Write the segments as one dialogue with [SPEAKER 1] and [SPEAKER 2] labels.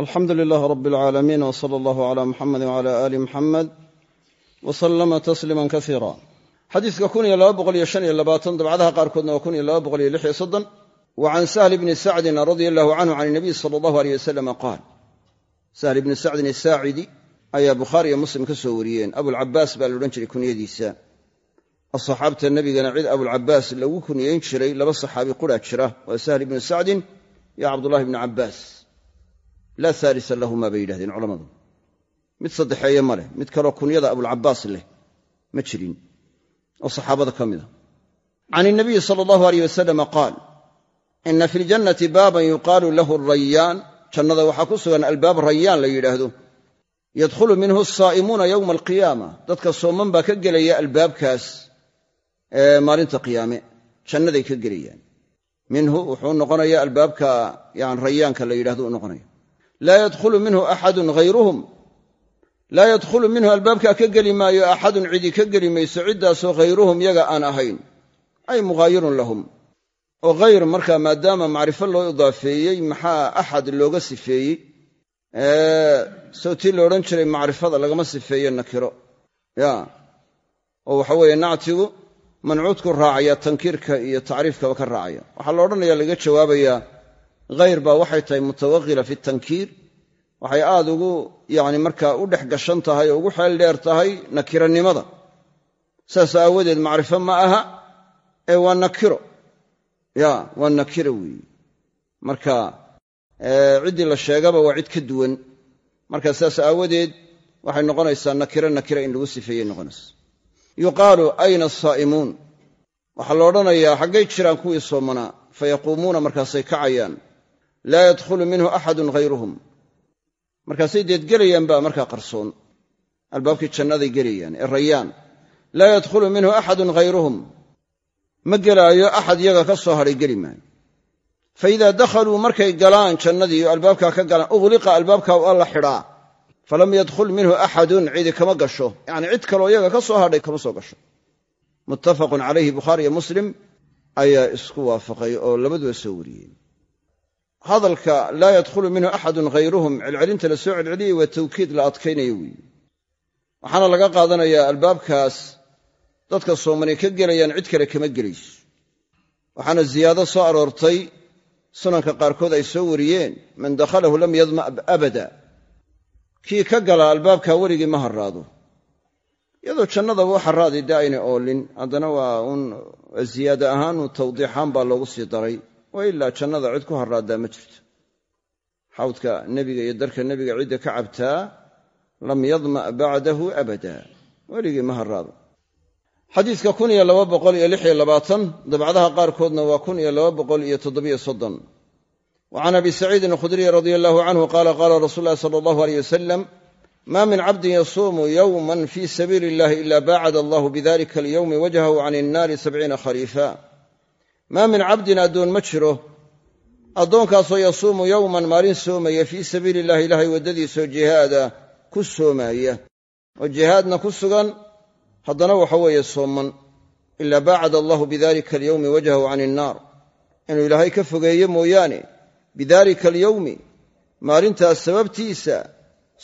[SPEAKER 1] alxamdu lilaah rab alcaalamiin w sala allahu cala muxamedi wcala aali muxamed w salama tasliima iyo labaatan dabcadaha qaarkoodna waa wa can sahl bni sacdin radia allahu canhu can inabiy sala allahu aleyh wasalama qaal. Sahl ibni sacdin asaacidi ayaa bukhaari iyo muslim ka soo wariyeen. Abulcabaas baa la odhan jiray kunyadiisa. Asxaabta nebigana cid abulcabaas lagu kunyayn jiray laba saxaabi quraa jira. Waa sahl ibnu sacdin iyo cabdullahi bni cabaas laa haalisa lahumaa bay yidhahdeen culammadu. Mid saddexeeye ma leh mid kaloo kunyada abulcabaas leh ma jirin. Oo saxaabada ka mida can inabiyi sala allahu aleyh wasalama qaal ina fi ljannati baaban yuqaalu lahu rayaan. Jannada waxaa ku sugan albaab rayaan la yidhaahdo. Yadkhulu minhu asaa'imuuna yowma alqiyaama. Dadka sooman baa ka gelaya albaabkaas maalinta qiyaame. Jannaday ka gelayaan. Minhu wuxuu noqonaya albaabka yan rayaanka la yidhahdo u noqonaya laa yadkhulu minhu axadun hayruhum laa yadkhulu minhu albaabkaa ka geli maayo axadun cidi ka geli mayso ciddaasoo hayruhum yaga aan ahayn. Ay mughaayirun lahum. Oo hayr markaa maadaama macrifo loo idaafeeyey maxaa axad looga sifeeyey? Sawtii la odhan jiray macrifada lagama sifeeye nakiro. Ya. Oo waxa weeye nactigu mancuudku raacaya tankiirka iyo tacriifkaba ka raacaya. Waxaa la odhanaya laga jawaabayaa hayr baa waxay tahay mutawaqila fi tankiir waxay aad ugu yani markaa u dhex gashan tahay oo ugu xeel dheer tahay nakiranimada. Saas aawadeed macrifo ma aha ee waa nakiro. Ya waa nakiro weeye marka ciddii la sheegaba waa cid ka duwan. Marka saas aawadeed waxay noqonaysaa nakiro nakira in lagu sifeeyey noqonaysa yuqaalu ayna asaa'imuun waxaa la odhanayaa xaggay jiraan kuwii soomanaa fayaquumuuna markaasay kacayaan. Laa yadkhulu minhu axadun hayruhum markaasay deed gelayaan baa markaa qarsoon. Albaabkii jannaday gelayaan ee rayaan. Laa yadkhulu minhu axadun hayruhum ma gelaayo axad yaga ka soo hadhay geli maayo. Fa idaa dakhaluu markay galaan jannadii albaabkaa ka galaan ughliqa albaabkaa waa la xidhaa. Falam yadkhul minhu axadun cidi kama gasho. Yacni cid kaloo iyaga ka soo hadhay kama soo gasho. Muttafaqun calayhi bukhaari iyo muslim ayaa isku waafaqay oo labaduba soo wariyeen hadalka laa yadkhulu minhu axadun hayruhum celcelinta la soo celceliyey waa tawkiid la adkaynayo weeye waxaana laga qaadanayaa albaabkaas dadka soomani ka gelayaan cid kale kama gelayso. Waxaana ziyaado soo aroortay sunanka qaarkood ay soo wariyeen man dakhalahu lam yadma' abada. Kii ka gala albaabkaa weligii ma harraado. Iyadoo jannadaba u dee aynay oolin haddana waa uun ziyaada ahaan uun tawdiixaan baa loogu sii daray wa ilaa jannada cid ku harraaddaa ma jirto. Xawdka nebiga iyo darka nebiga cidda ka cabtaa lam yadma' bacdahu abada. Weligii ma harraado. Xadiidka dabcadaha qaarkoodna waa wa can abi saciidin alkhudriy radia allahu canhu qaala qaala rasuulu llahi sala allahu aleyh wasalam ma min cabdin yasuumu yowman fii sabiili illahi ila baacada allahu bidalika alyowmi wajhahu can innaari sabciina khariifa maa min cabdin addoon ma jiro addoonkaasoo yasuumu yowman maalin soomaya fii sabiili illahi ilahay waddadiisoo jihaada ku soomaya oo jihaadna ku sugan haddana waxa weeye sooman. ilaa baacada allahu bidalika alyowmi wajhahu can innaar inuu ilaahay ka fogeeye mooyaane bidalika alyowmi maalintaas sababtiisa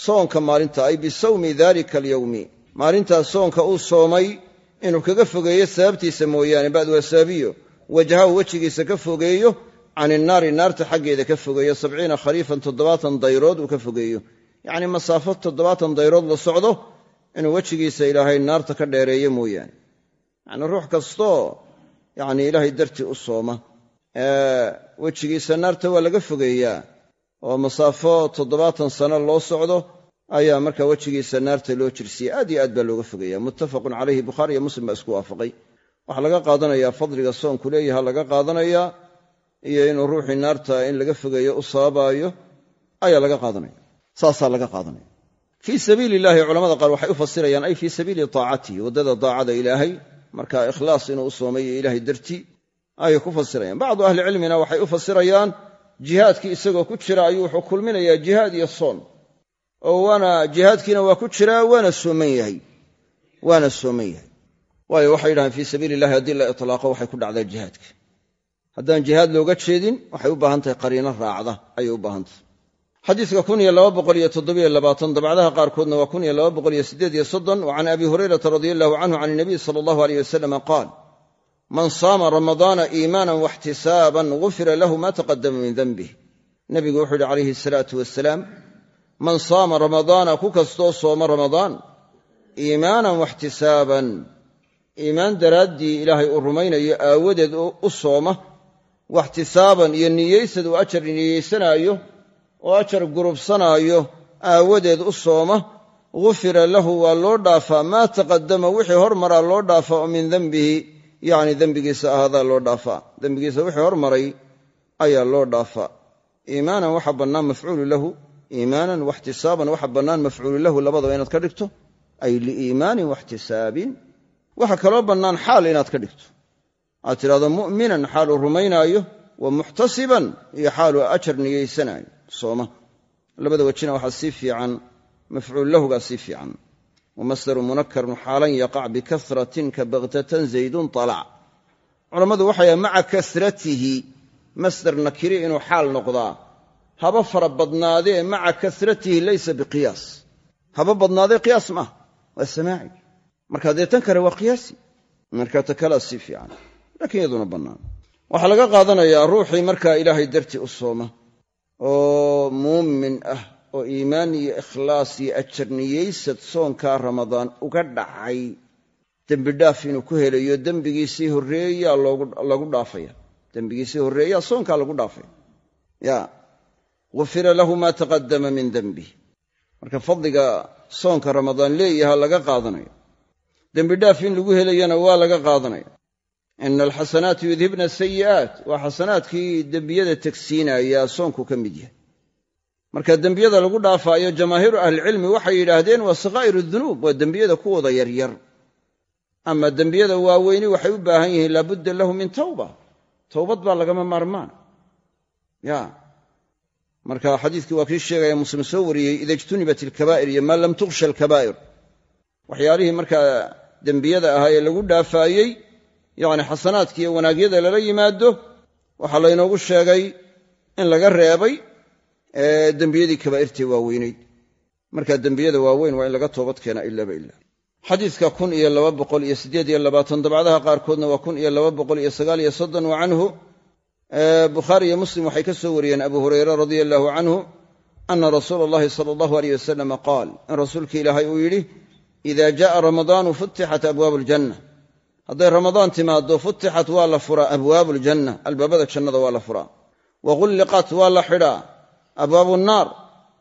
[SPEAKER 1] soonka maalinta ay bisawmi dalika alyowmi. maalintaas soonka uu soomay inuu kaga fogeeyo sababtiisa mooyaane ba'd waa sababiyo wajhahu wejigiisa ka fogeeyo can innaari naarta xaggeeda ka fogeeyo sabciina khariifan toddobaatan dayrood uu ka fogeeyo. Yacnii masaafo toddobaatan dayrood la socdo inuu wejigiisa ilaahay naarta ka dheereeyo mooyaane. Yacnii ruux kastoo yacni ilaahay dartii u sooma. Wejigiisa naarta waa laga fogeeyaa. Oo masaafo toddobaatan sano loo socdo ayaa markaa wejigiisa naarta loo jirsiya aad iyo aad baa looga fogeeya muttafaqun calayhi bukhaari iyo muslim baa isku waafaqay waxaa laga qaadanayaa fadliga soonku leeyaha laga qaadanayaa iyo inuu ruuxii naarta in laga fogeeyo u sababaayo ayaa laga qaadanaya. Saasaa laga qaadanaya. Fii sabiili illahi culamada qaar waxay u fasirayaan ay fii sabiili taacatihi waddada daacada ilaahay marka ikhlaas inuu u soomayo ilaahay dartii ayay ku fasirayaan. Bacdu ahlicilmina waxay u fasirayaan jihaadkii isagoo ku jira ayuu wuxuu kulminayaa jihaad iyo soon. Oo waana jihaadkiina waa ku jiraa waana sooman yahay. Waana sooman yahay waayo waxay yidhahaan fii sabiili illahi haddii la itlaaqo waxay ku dhacdaa jihaadka. Haddaan jihaad looga jeedin waxay u baahan tahay qariino raacda ayay u baahan tahay. Xadiidka dabcdaha qaarkoodna waa wa can abi hurayrata radia allahu canhu can inabiy sala allahu aleyh wasalama qaal man saama ramadaana iimaanan waxtisaaban gufira lahu ma taqadama min denbih nebigu wuxuu yidhi calayhi asalaatu wasalaam man saama ramadaana ku kastoo sooma ramadaan iimaanan waxtisaaban iimaan daraaddii ilaahay uu rumaynayo aawadeed u sooma waxtisaaban iyo niyeysad uu ajar niyeysanaayo oo ajar gurubsanaayo aawadeed u sooma gufira lahu waa loo dhaafaa maa taqadama wixii hormaraa loo dhaafaa oo min dembihi yacni dembigiisa ahaadaa loo dhaafaa dembigiisa wixii hormaray ayaa loo dhaafaa iimaanan waxa bannaan mafcuulu lahu iimaanan waxtisaaban waxa bannaan mafcuulu lahu labadaba inaad ka dhigto ay liiimaanin waxtisaabin waxa kaloo bannaan xaal inaad ka dhigto. Aad tidhahdo mu'minan xaal uu rumaynaayo wa muxtasiban iyo xaaluu ajar niyeysanaayo sooma. Labada wejina waxaa sii fiican mafcuul lahugaa sii fiican. Wamasdaru munakarun xaalan yaqac bikasratin ka bakhtatan zaydun talac. Culammadu waxay maca kasratihi masdar nakiri inuu xaal noqdaa. Haba fara badnaadee maca kasratihi laysa biqiyaas. Haba badnaadee qiyaas maaha waa samaaci marka dee tan waa qiyaasi. Marka ta kalea sii fiican. Laakiin iyaduna bannaan. Waxaa laga qaadanayaa ruuxii markaa ilaahay dartii u sooma oo muumin ah oo iimaan iyo ikhlaas iyo ajarniyeysad soonkaa ramadaan uga dhacay. Dembidhaaf inuu ku helayo dembigiisii horreeyaa lagu dhaafaya. Dembigiisii horreeyaa soonkaa lagu dhaafaya. Ya. Gufira lahu maa taqadama min dembih marka fadliga soonka ramadaan leeyaha laga qaadanayo dembidhaaf in lagu helayana waa laga qaadanaya. Ina alxasanaati yudhibna asayi'aat waa xasanaadkii dembiyada tegsiinayaa soonku ka mid yahay. Marka dembiyada lagu dhaafaayo jamaahiiru ahlicilmi waxay yidhaahdeen waa sakaa'iru dunuub waa dembiyada kuwooda yaryar. Ama dembiyada waaweyni waxay u baahan yihiin laabudda lahu min tawba. Towbad baa lagama maarmaan. Ya marka xadiiskii waa kii sheegaya muslim soo wariyey ida ijtunibat ilkabaa'ir iyo maa lam tukhsha alkabaa'ir waxyaalihii markaa dembiyada ahaa ee lagu dhaafaayey yacni xasanaadki iyo wanaagyada lala yimaado waxaa laynoogu sheegay in laga reebay dembiyadii kabaa'irtee waaweynayd. Marka dembiyada waaweyn waa in laga toobad keenaa ilaaba ila xadiidka kun iyo laba boqol iyo siddeed iyo labaatan dabcdaha qaarkoodna waa kun iyo laba boqol iyo sagaal iyo soddon wa canhu. Bukhaari iyo muslim waxay ka soo wariyeen abu hurayre radia allahu canhu ana rasuula allahi sala allahu aleyh wasalama qaal in rasuulka ilaahay uu yidhi ida jaءa ramadaanu futixat abwaabu aljanna hadday ramadaan timaaddo futixat waa la furaa abwaabu aljanna albaabada jannada waa la furaa wa gulliqat waa la xidhaa abwaabu nnaar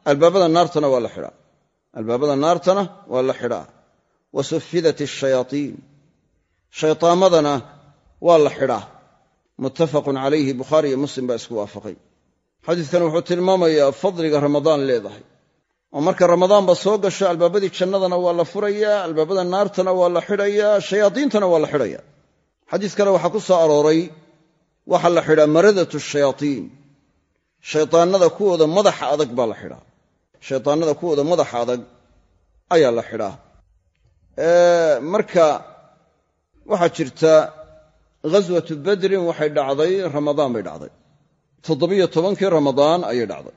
[SPEAKER 1] albaabada naartana waa la xidhaa albaabada naartana waa la xidhaa wa sufidat ashayaatiin shaytaamadana waa la xidhaa muttafaqun calayhi bukhaari iyo muslim baa isku waafaqay xadiidkan wuxuu tilmaamayaa fadliga ramadaan leedahay oo marka ramadaanba soo gasho albaabadii jannadana waa la furayaa albaabada naartana waa la xidhayaa shayaadiintana waa la xidhaya. Xadiis kale waxaa ku soo arooray waxaa la xidhaa maradatu shayaatiin. Shaydaannada kuwooda madaxa adag baa la xidhaa shaydaannada kuwooda madaxa adag ayaa la xidhaa marka waxaa jirta ghaswatu badrin waxay dhacday ramadaan bay dhacday. Toddobiyo tobankii ramadaan ayay dhacday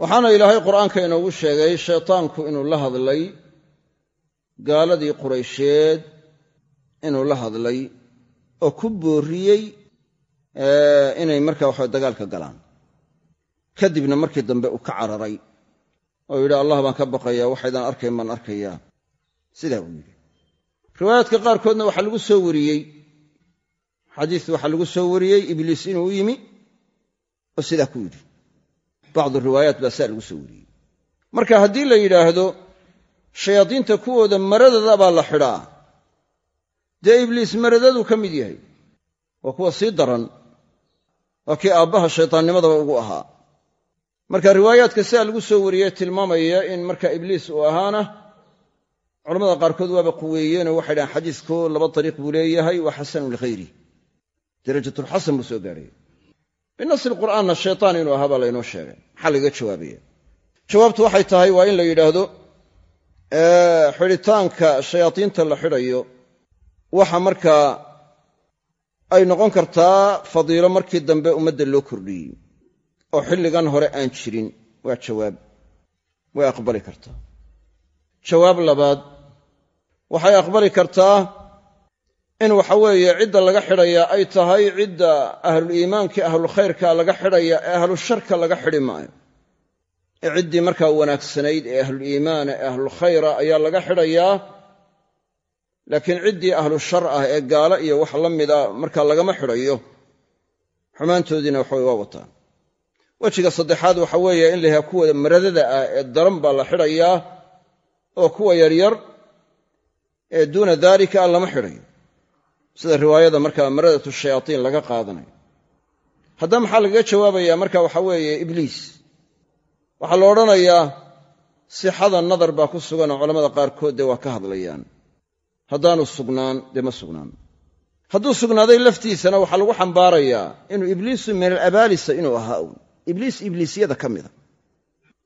[SPEAKER 1] waxaana ilaahay qur'aanka inoogu sheegay shaytaanku inuu la hadlay gaaladii quraysheed inuu la hadlay oo ku boorriyey inay markaa waxa dagaalka galaan. Kadibna markii dambe uu ka cararay oo yidhi allah baan ka baqayaa waxaydaan arkayn baan arkayaa. Sidaa uu yidhi. Riwaayaadka qaarkoodna waxaa lagu soo wariyey. Xadiis waxaa lagu soo wariyey ibliis inuu u yimi oo sidaa ku yidhi bacdu riwaayaat baa saa lagu soo wariyey. Marka haddii la yidhaahdo shayaadiinta kuwooda maradada baa la xidhaa. Dee ibliis maradaduu ka mid yahay. Waa kuwa sii daran. Waa kii aabbaha shaytaannimadaba ugu ahaa. Marka riwaayaadka sidaa lagu soo wariyey tilmaamaya in marka ibliis uu ahaana culamada qaarkood waaba quweeyeenoo waxay dhahaan xadiisku laba dariiq buu leeyahay waa xasanun likhayri darajatulxasan buu soo gaadhay binasi lqur'aanna shaytaan inuu ahaa baa laynoo sheegay. Maxaa lagaga jawaabaya jawaabtu waxay tahay waa in la yidhaahdo xidhitaanka shayaadiinta la xidhayo waxa markaa ay noqon kartaa fadiilo markii dambe ummadda loo kordhiyey. Oo xilligan hore aan jirin waa jawaab way aqbali kartaa. Jawaab labaad waxay aqbali kartaa in waxa weeye cidda laga xidhayaa ay tahay cidda ahluliimaanka ahlulkhayrka laga xidhaya ee ahlusharka laga xidhi maayo. Ee ciddii markaa wanaagsanayd ee ahluliimaana ee ahlulkhayra ayaa laga xidhayaa laakiin ciddii ahlushar ah ee gaalo iyo wax la mida markaa lagama xidhayo. Xumaantoodiina waxaway waa wataan. Wejiga saddexaad waxa weeye in la kuwa maradada ah ee daran baa la xidhayaa oo kuwa yaryar ee duuna daalika a lama xidhayo sida riwaayada markaa maradatu shayaatiin laga qaadanayo haddaba maxaa lagaga jawaabayaa marka waxa weeye ibliis? Waxaa la odhanayaa sixada nadar baa ku suganoo culamada qaarkood dee waa ka hadlayaan. Haddaanu sugnaan dee ma sugnaan. Hadduu sugnaaday laftiisana waxaa lagu xambaarayaa inuu ibliisu min alabaalisa inuu ahaa un ibliis ibliisyada ka mida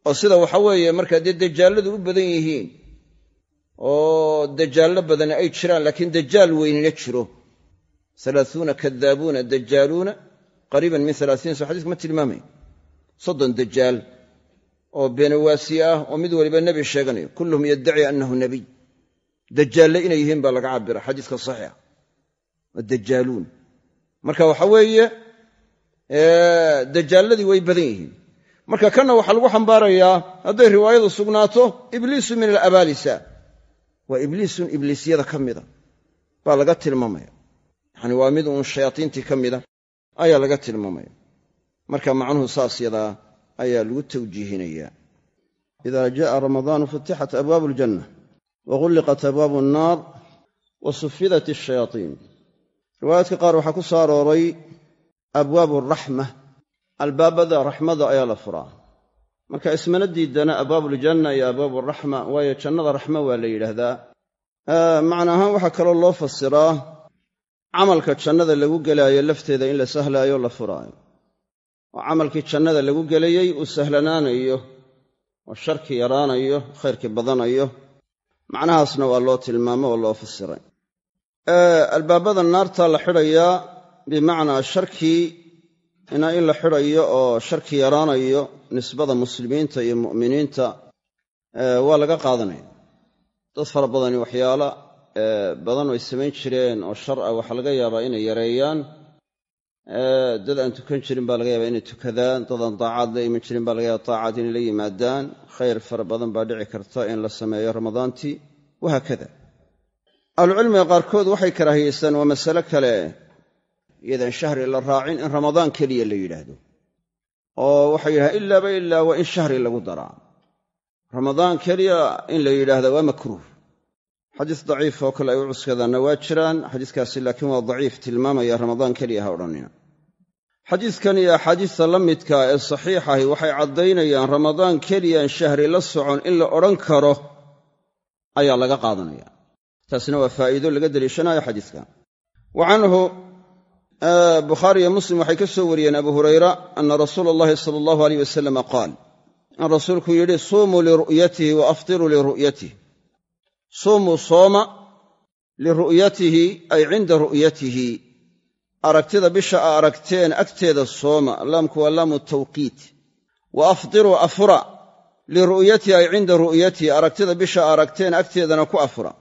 [SPEAKER 1] oo sida waxa weeye markaa dee dajaalladu u badan yihiin oo dajaallo badani ay jiraan laakiin dajaal weynina jiro alaauuna kadaabuuna dajaaluuna qariiban min alaatiin so xadiiska ma tilmaamay soddon dajaal oo beenawaasiye ah oo mid waliba nebi sheeganayo kulluhum yaddaci annahu nebiy dajaalle inay yihiin baa laga cabira xadiiska saxiixa dajaaluun marka waxa weeye dajaalladii way badan yihiin marka kanna waxaa lagu xambaarayaa hadday riwaayadu sugnaato ibliisu min alabaalisa waa yani waa mid uun shayaatiintii ka mida ayaa laga tilmaamaya. Marka macnuhu saas yadaa ayaa lagu tawjiihinaya ida jaءa ramadaanu futixat abwaabu aljanna wagulliqat abwaabu annaar wa sufidat ashayaaطiin riwaayaadka qaar waxaa ku soo arooray abwaabu araxma albaabada raxmada ayaa la furaa. Marka ismana diidana abwaabuuljanna iyo abwaabu araxma waayo jannada raxma waa la yidhaahdaa. Macna ahaan waxaa kaloo loo fasiraa camalka jannada lagu gelaayo lafteeda in la sahlaayo la furaayo. Oo camalkii jannada lagu gelayey uu sahlanaanayo oo sharkii yaraanayo khayrkii badanayo. Macnahaasna waa loo tilmaamo oo loo fasiray albaabada naarta la xidhayaa bimacnaa sharkii ina in la xidhayo oo sharkii yaraanayo nisbada muslimiinta iyo mu'miniinta waa laga qaadanaya. Dad fara badani waxyaala badan ay samayn jireen oo shar ah waxaa laga yaabaa inay yareeyaan. Dad aan tukan jirin baa laga yaabaa inay tukadaan. Dad aan daacaad la iman jirin baa laga yaaba daacaad inay la yimaadaan. Khayr fara badan baa dhici karta in la sameeyo ramadaantii. Wahaakada ahlucilmiga qaarkood waxay karaahiyeystaan waa masale kale iyadaan shahri la raacin in ramadaan keliya la yidhaahdo. Oo waxay yidhahaan ilaaba ilaa waa in shahri lagu daraa. Ramadaan keliya in la yidhaahda waa makruuh xadiis daciif oo kale ay u cuskadaanna waa jiraan. Xadiiskaasi laakiin waa daciif tilmaamaya ramadaan keliya ha odhanina. Xadiiskan iyo axaadiista la midka ee saxiixahi waxay caddaynayaan ramadaan keliyaan shahri la socon in la odhan karo ayaa laga qaadanaya. Taasna waa faa'iido laga deliishanayo xadiiska. Wa canhu bukhaari iyo muslim waxay ka soo wariyeen abu hurayra ana rasuula allahi sala allahu aleyh wasalama qaal. In rasuulku yidhi suumuu liru'yatihi wa aftiruu liru'yatih suumuu sooma liru'yatihi ay cinda ru'yatihi. Aragtida bisha a aragteen agteeda sooma laamku waa laamu tawqiit. Wa aftiruu afura liru'yatihi ay cinda ru'yatihi aragtida bisha a aragteen agteedana ku afura.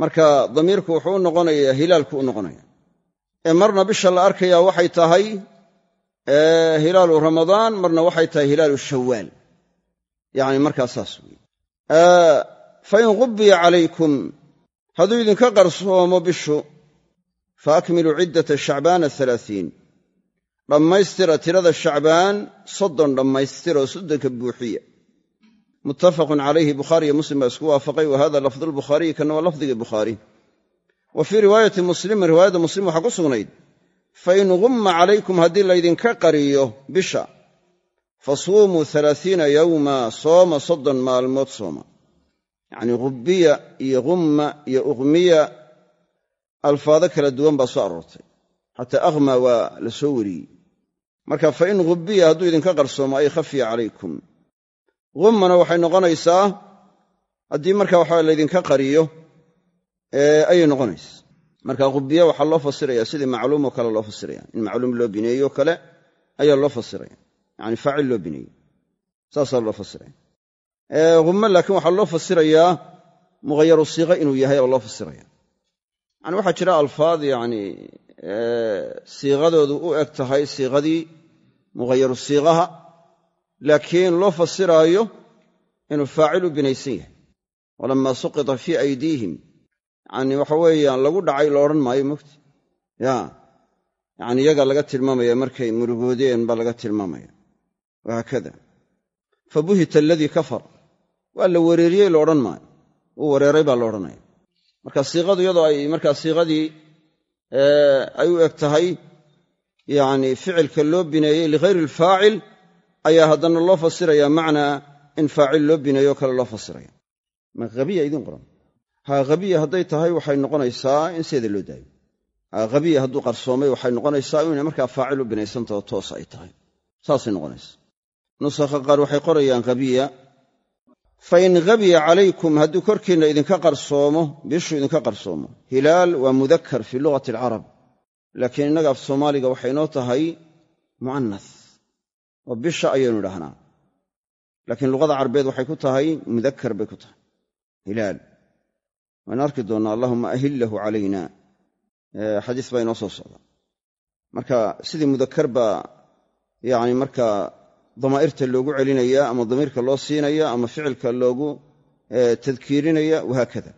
[SPEAKER 1] Marka damiirku wuxuu u noqonayaa hilaalku u noqonaya ee marna bisha la arkayaa waxay tahay hilaalu ramadaan marna waxay tahay hilaalu shawaal yacni markaa saas weeye fa in gubbiya calaykum hadduu idinka qarsoomo bishu fa akmiluu ciddata shacbaana alaaiin dhammaystira tirada shacbaan soddon dhammaystira oo soddonka buuxiya muttafaqun calayhi bukhaariyo muslim baa isku waafaqay wa hada lafdu lbukhaariyi kana waa lafdigii bukhaari wa fii riwaayati muslimin riwaayadda muslim waxaa ku sugnayd fa in gumma calaykum haddii laydinka qariyo bisha fa suumuu alaaiina yowma sooma soddon maalmood sooma yacnii gubbiya iyo gumma iyo uqmiya alfaado kala duwan baa soo aroortay. Xataa akhma waa la soo wariyey. Marka fa in gubbiya hadduu idinka qarsoomo ay khafiya calaykum. Gummana waxay noqonaysaa haddii marka waxa laydinka qariyo ayay noqonaysa. Marka gubbiya waxaa loo fasiraya sidii macluumoo kale loo fasiraya. In macluum loo bineeyo kale ayaa loo fasiraya. Yani faacil loo bineeyey saasaa loo fasiraya hummo laakiin waxaa loo fasirayaa muhayaru siiqa inuu yahay oo loo fasiraya. Yani waxaa jira alfaad yani siiqadoodu u eg tahay siiqadii mughayaru siiqaha laakiin loo fasiraayo inuu faacil u binaysan yahay. Walamaa suqita fii aydiihim. Yani waxa weeyaan lagu dhacay lo odhan maayo mogti ya yani iyaga laga tilmaamaya markay murugoodeen baa laga tilmaamaya. Wahaakada. Fabuhita aladii kafar waa la wereeriyey lo odhan maayo. Uu wareeray baa la odhanaya. Marka siiqadu iyadoo ay markaa siiqadii ay u eg tahay yani ficilka loo bineeyey lighayri alfaacil ayaa haddana loo fasiraya macnaa in faacil loo bineeyo kale loo fasiraya. Ma habiya idiin qoran. Ha habiya hadday tahay waxay noqonaysaa in seeda loo daayo. Ha habiya hadduu qarsoomay waxay noqonaysaa inay markaa faacil u binaysantaho toos ay tahay. Saasay noqonaysa nusakha qaar waxay qorayaan habiya fa in habiya calaykum hadduu korkiinna idinka qarsoomo bishu idinka qarsoomo. Hilaal waa mudakar fii lugati alcarab laakiin innaga af soomaaliga waxay noo tahay mu'anas oo bisha ayaynu idhahnaa laakiin luqada carabeed waxay ku tahay mudakar bay ku tahay. Hilaal. Waynu arki doonnaa allahuma ahillahu calayna. Xadiis baa inoo soo socda. Marka sidii mudakar baa yani markaa damaa'irta loogu celinaya ama damiirka loo siinaya ama ficilka loogu tadkiirinaya wahaakada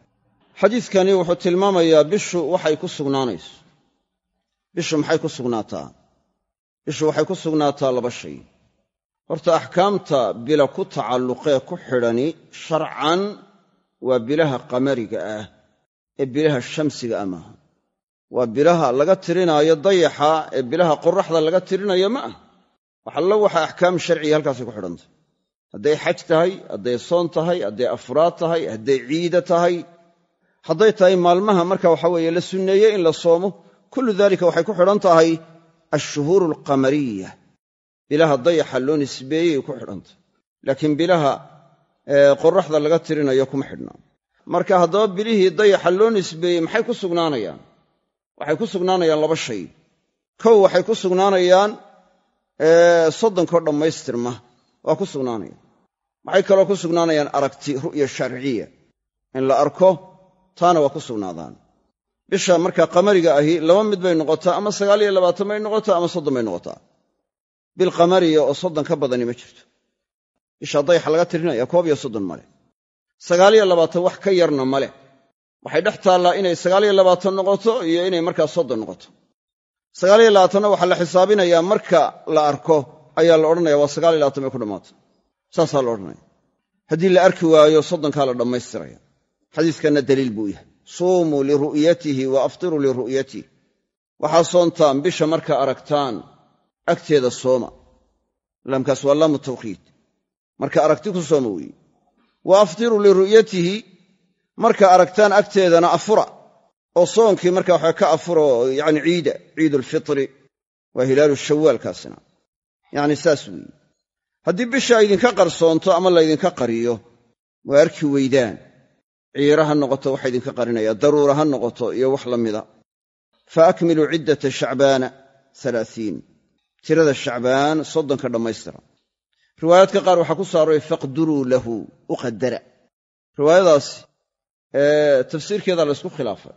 [SPEAKER 1] xadiidkani wuxuu tilmaamayaa bishu waxay ku sugnaanayso. Bishu maxay ku sugnaataa? Bishu waxay ku sugnaataa laba shay. Horta axkaamta bila ku tacalluqee ku xidhani sharcan waa bilaha qamariga ah ee bilaha shamsiga ah maaha. Waa bilaha laga tirinaayo dayaxa ee bilaha qoraxda laga tirinayo ma ah waxallo waxa axkaam sharciga halkaasay ku xidhantay. Hadday xaj tahay hadday soon tahay hadday afraad tahay hadday ciida tahay hadday tahay maalmaha marka waxa weeye la sunneeyey in la soomo kullu dalika waxay ku xidhan tahay alshuhuuru alqamariya bilaha dayaxa loo nisbeeyey ku xidhantay. Laakiin bilaha qoraxda laga tirinayo kuma xidhnaa marka haddaba bilihii dayaxa loo nisbeeyey maxay ku sugnaanayaan? Waxay ku sugnaanayaan laba shay. Kow waxay ku sugnaanayaan soddonkoo dhammaystirma waa ku sugnaanaya. Waxay kaloo ku sugnaanayaan aragti ru'ya sharciya? In la arko taana waa ku sugnaadaan. Bisha markaa qamariga ahi laba mid bay noqotaa ama sagaal iyo labaatan bay noqotaa ama soddon bay noqotaa. Bil qamariya oo soddon ka badani ma jirto. Bisha dayaxa laga tirinaya koob iyo soddon male sagaal iyo labaatan wax ka yarna male waxay dhex taallaa inay sagaal iyo labaatan noqoto iyo inay markaa soddon noqoto sagaal iyo labaatanna waxaa la xisaabinayaa marka la arko ayaa la odhanaya waa sagaal iyo labaatan bay ku dhammaata saasaa la odhanaya. Haddii la arki waayo soddonkaa la dhammaystiraya. Xadiiskanna daliil buu yahay. Suumuu liru'yatihi wa aftiruu liru'yatihi. Waxaa soontaan bisha markaa aragtaan agteeda sooma. Laamkaas waa laamu tawqiid. Marka aragti ku sooma weeye wa aftiruu liru'yatihi. Marka aragtaan agteedana afura oo soonkii marka waxa ka afuro yani ciida ciidulfitri waa hilaalu shawaalkaasina. Yacni saas weeye. Haddii bisha idinka qarsoonto ama laydinka qariyo waa arki weydaan. Ciira ha noqoto waxa idinka qarinaya. Daruura ha noqoto iyo wax la mida. Fa akmiluu ciddata shacbaana alaaiin tirada shacbaan soddonka dhammaystira. Riwaayaadka qaar waxaa ku soo arooray faqduruu lahu u qadara. Riwaayadaasi tafsiirkeeda laysku khilaafay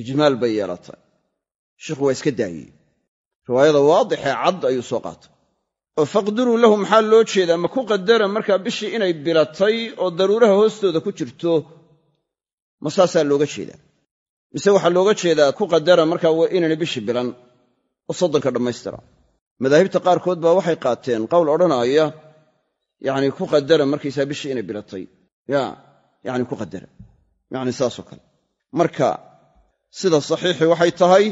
[SPEAKER 1] ijmaal bay yeelatay. Sheikhu waa iska daayey. Riwaayada waadixee cad ayuu soo qaatay. Oo faqduruu lahu maxaa loo jeedaa? Ma ku qadara markaa bishii inay bilatay oo daruuraha hoostooda ku jirto. Ma saasaa looga jeedaa. Mise waxaa looga jeedaa ku qadara markaa waa inaynay bishii bilan. Oo soddonka dhammaystira. Madaahibta qaarkood baa waxay qaateen qowl odhanaaya yacni ku qadara markaysaa bishii inay bilatay. Ya yacni ku qadara. Yacni saasoo kale. Marka sida saxiixii waxay tahay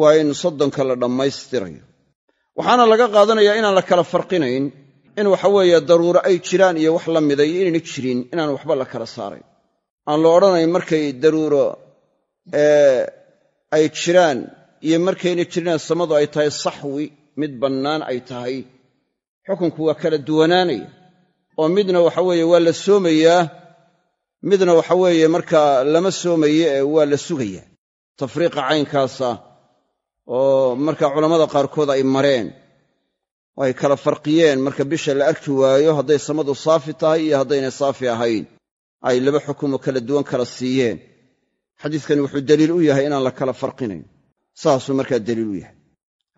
[SPEAKER 1] waa in soddonka la dhammaystirayo. Waxaana laga qaadanayaa inaan la kala farqinayn in waxa weeye daruuro ay jiraan iyo wax la mida iyo inayna jirin inaan waxba la kala saarayn. Aan la odhanayn markay daruuro ay jiraan iyo markayna jirina samadu ay tahay saxwi mid bannaan ay tahay. Xukunku waa kala duwanaanaya oo midna waxa weeye waa la soomayaa midna waxa weeye markaa lama soomaye ee waa la sugayaa tafriiqa caynkaasa oo markaa culammada qaarkood ay mareen oo ay kala farqiyeen marka bisha la arki waayo hadday samadu saafi tahay iyo haddaynay saafi ahayn ay laba xukumoo kala duwan kala siiyeen. Xadiiskani wuxuu daliil u yahay inaan la kala farqinayn. Saasuu markaa daliil u yahay.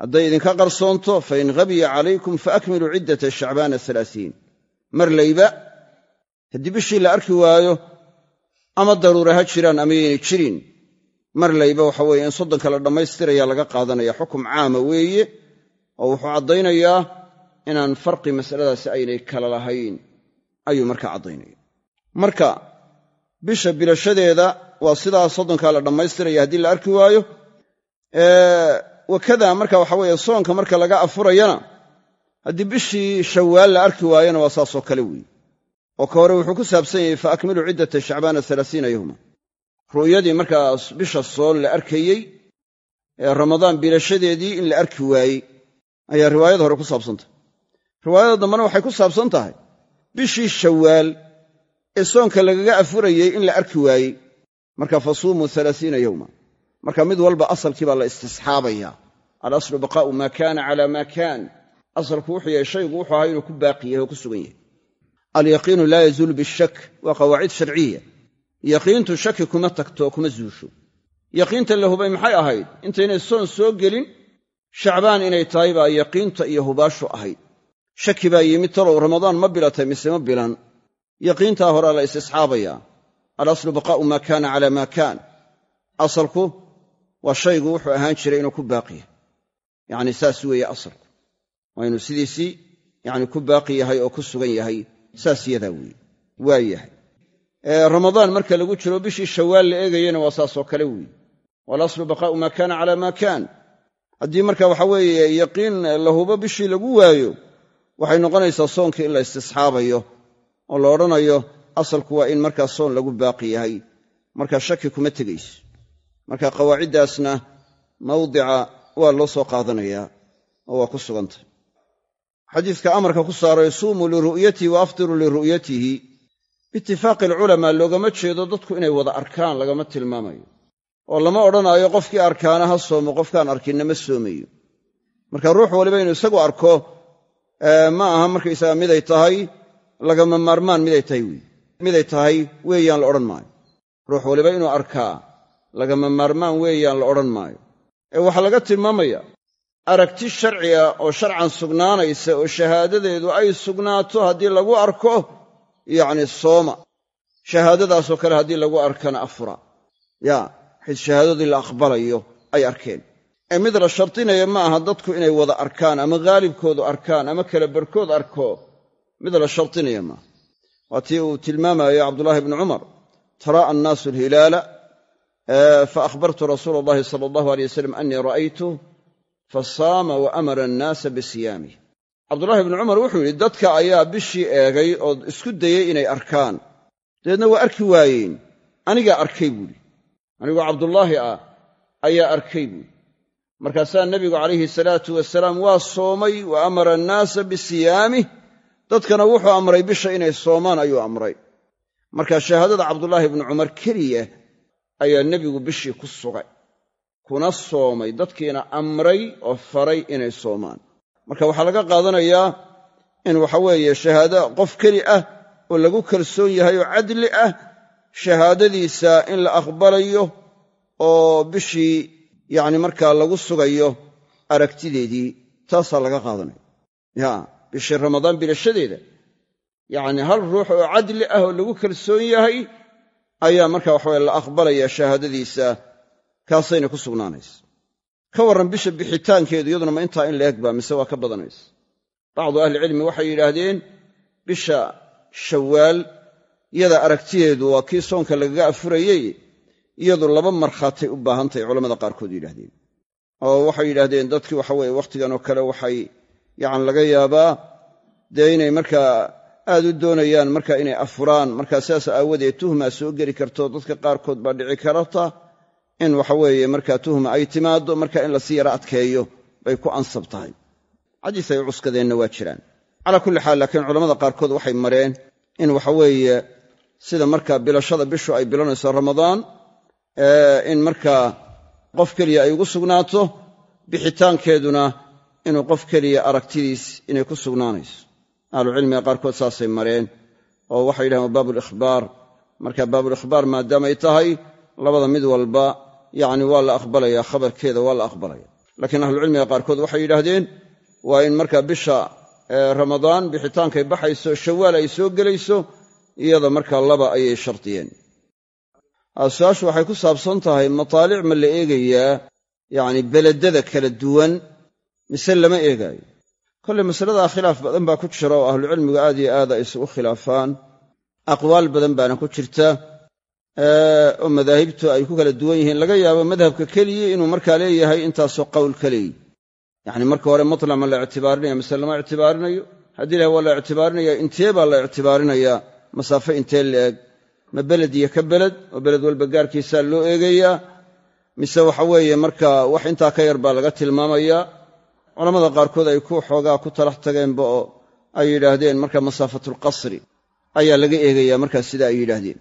[SPEAKER 1] Hadday idinka qarsoonto fain habiya calaykum faakmiluu ciddata shacbaana alaaiin mar layba haddii bishii la arki waayo ama daruura ha jiraan ama yaynay jirin. Mar layba waxa weeye in soddonka la dhammaystiraya laga qaadanaya xukum caama weeye oo wuxuu caddaynayaa inaan farqi masaladaasi aynay kala lahayn. Ayuu markaa caddaynaya marka bisha bilashadeeda waa sidaa soddonkaa la dhammaystiraya haddii la arki waayo. Wakada marka waxa weeye soonka marka laga afurayana haddii bishii shawaal la arki waayona waa saasoo kale weeye oo ka hore wuxuu ku saabsan yahay fa akmiluu ciddata shacbaana alaasiina yowma ru'yadii markaa bisha soon la arkayey ee ramadaan bilashadeedii in la arki waayey ayaa riwaayada hore ku saabsantahay riwaayada dambena waxay ku saabsan tahay bishii shawaal ee soonka lagaga afurayey in la arki waayey marka fasuumuu alaasiina yowma marka mid walba asalkii baa la istisxaabaya alaslu baqaa'u maa kaana calaa maa kaan. Asalku wuxuu yahay shaygu wuxuu ahaa inuu ku baaqi yahay oo ku sugan yahay alyaqiinu laa yazuulu bishak waa qawaacid sharciya yaqiintu shaki kuma tagto kuma zuusho yaqiinta la hubay maxay ahayd intaynay soon soo gelin shacbaan inay tahay baa yaqiinta iyo hubaashu ahayd shaki baa yimid talow ramadaan ma bilatay mise ma bilan yaqiintaa horea la istisxaabaya alaslu baqaa'u maa kaana calaa maa kaan asalku waa shaygu wuxuu ahaan jiray inuu ku baaqi yahay yacni saas weeye asalku waa inuu sidiisii yacni ku baaqi yahay oo ku sugan yahay saas yadaa weeye waa yahay. Ramadaan marka lagu jiro bishii shawaal la eegayana waa saasoo kale weeye waalaslu baqaa'u maa kaana calaa maa kaan. Haddii marka waxa weeye yaqiin la hubo bishii lagu waayo waxay noqonaysaa soonkii in la istisxaabayo oo la odhanayo asalku waa in markaa soon lagu baaqi yahay. Markaa shaki kuma tegayso. Marka qawaaciddaasna mawdica waa loo soo qaadanayaa oo waa ku sugantay xadiiska amarka ku saaray suumuu liru'yatihi wa aftiruu liru'yatihi. Biitifaaqi alculamaa loogama jeedo dadku inay wada arkaan lagama tilmaamayo. Oo lama odhanaayo qofkii arkaana ha soomo qofkaan arkinna ma soomayo. Marka ruux waliba inuu isagu arko ma aha markaysaga miday tahay lagama maarmaan miday tahay wey miday tahay weeyaan la odhan maayo. Ruux waliba inuu arkaa lagama maarmaan weeyaan la odhan maayo. Ee waxaa laga tilmaamaya aragti sharciga oo sharcan sugnaanaysa oo shahaadadeedu ay sugnaato haddii lagu arko yacni sooma. Shahaadadaasoo kale haddii lagu arkana afura. Yaa xid shahaadadii la aqbalayo ay arkeen. Ee mid la shardinaya ma aha dadku inay wada arkaan ama haalibkoodu arkaan ama kala barhkood arko. Mid la shardinaya maaha waa tii uu tilmaamayo cabdullaahi bnu cumar. Taraa'a annaasu alhilaala faahbartu rasuula allahi sala allahu alay wasalam annii ra'aytu fasaama wa amara annaasa bisiyaamih cabdullaahi bnu cumar wuxuu yidhi dadka ayaa bishii eegay oo isku dayey inay arkaan. Dabeedna waa arki waayeen. Anigaa arkay buuhi anigoo cabdullaahi ah ayaa arkay buuhi markaasaa nebigu calayhi salaatu wasalaam waa soomay wa amara annaasa bisiyaamih dadkana wuxuu amray bisha inay soomaan ayuu amray. Marka shahaadada cabdullaahi bnu cumar keliya ayaa nebigu bishii ku sugay kuna soomay dadkiina amray oo faray inay soomaan. Marka waxaa laga qaadanayaa in waxa weeye shahaado qof keli ah oo lagu kalsoon yahay oo cadli ah shahaadadiisa in la aqbalayo oo bishii yacni markaa lagu sugayo aragtideedii taasaa laga qaadanaya. Ya bishii ramadaan bilashadeeda yacni hal ruux oo cadli ah oo lagu kalsoon yahay ayaa marka waxaweye la aqbalaya shahaadadiisa kaasayna ku sugnaanaysa. Ka warran bisha bixitaankeedu iyaduna ma intaa in la eg baa mise waa ka badanaysa. Bacdu ahlicilmi waxay yidhaahdeen bisha shawaal yada aragtiyeedu waa kii soonka lagaga afurayey iyadu laba markhaatay u baahantahay culamada qaarkood yidhahdeen oo waxay yidhahdeen dadkii waxa weye wakhtigan oo kale waxay yacni laga yaabaa dee inay markaa aad u doonayaan marka inay afuraan markaa sidaas aawadeed tuhmaa soo geli karto dadka qaarkood baa dhici karata in waxaweeye markaa tuhma ay timaaddo marka in la sii yara adkeeyo bay ku ansab tahay. Xadiis ay cuskadeenna waa jiraan. Calaa kulli xaal laakiin culamada qaarkood waxay mareen in waxaweeye sida markaa bilashada bishu ay bilanayso ramadaan in markaa qof keliya ay ugu sugnaato bixitaankeeduna inuu qof keliya aragtidiis inay ku sugnaanayso. Ahlucilmiga qaarkood saasay mareen oo waxay yidhahen waa baabulikhbaar marka baabulikhbaar maadaamay tahay labada mid walba yacni waa la aqbalaya khabarkeeda waa la aqbalaya. Laakiin ahlucilmiga qaarkood waxay yidhaahdeen waa in markaa bisha ramadaan bixitaankay baxayso shawaal ay soo gelayso iyada markaa laba ayay shardiyeen su'aashu waxay ku saabsan tahay mataalic ma la eegayaa yacni beledada kala duwan mise lama eegaayo. Kolley masaladaa khilaaf badan baa ku jira oo ahlucilmigu aad iyo aad ay isugu khilaafaan. Aqwaal badan baana ku jirta oo madaahibtu ay ku kala duwan yihiin laga yaabo madhabka keliya inuu markaa leeyahay intaasoo qowl ka yacni marka hore matlac ma la ictibaarinaya mise lama ictibaarinayo. Haddii laha waa la ictibaarinaya intee baa la ictibaarinayaa? Masaafo intee la eg ma beled iyo ka beled? Oo beled walba gaarkiisaa loo eegayaa? Mise waxa weeye marka wax intaa ka yar baa laga tilmaamayaa? Culamada qaarkood ay ku xoogaa ku talax tageenba oo ay yidhaahdeen marka masaafatulqasri ayaa laga eegayaa markaa sida ay yidhaahdeen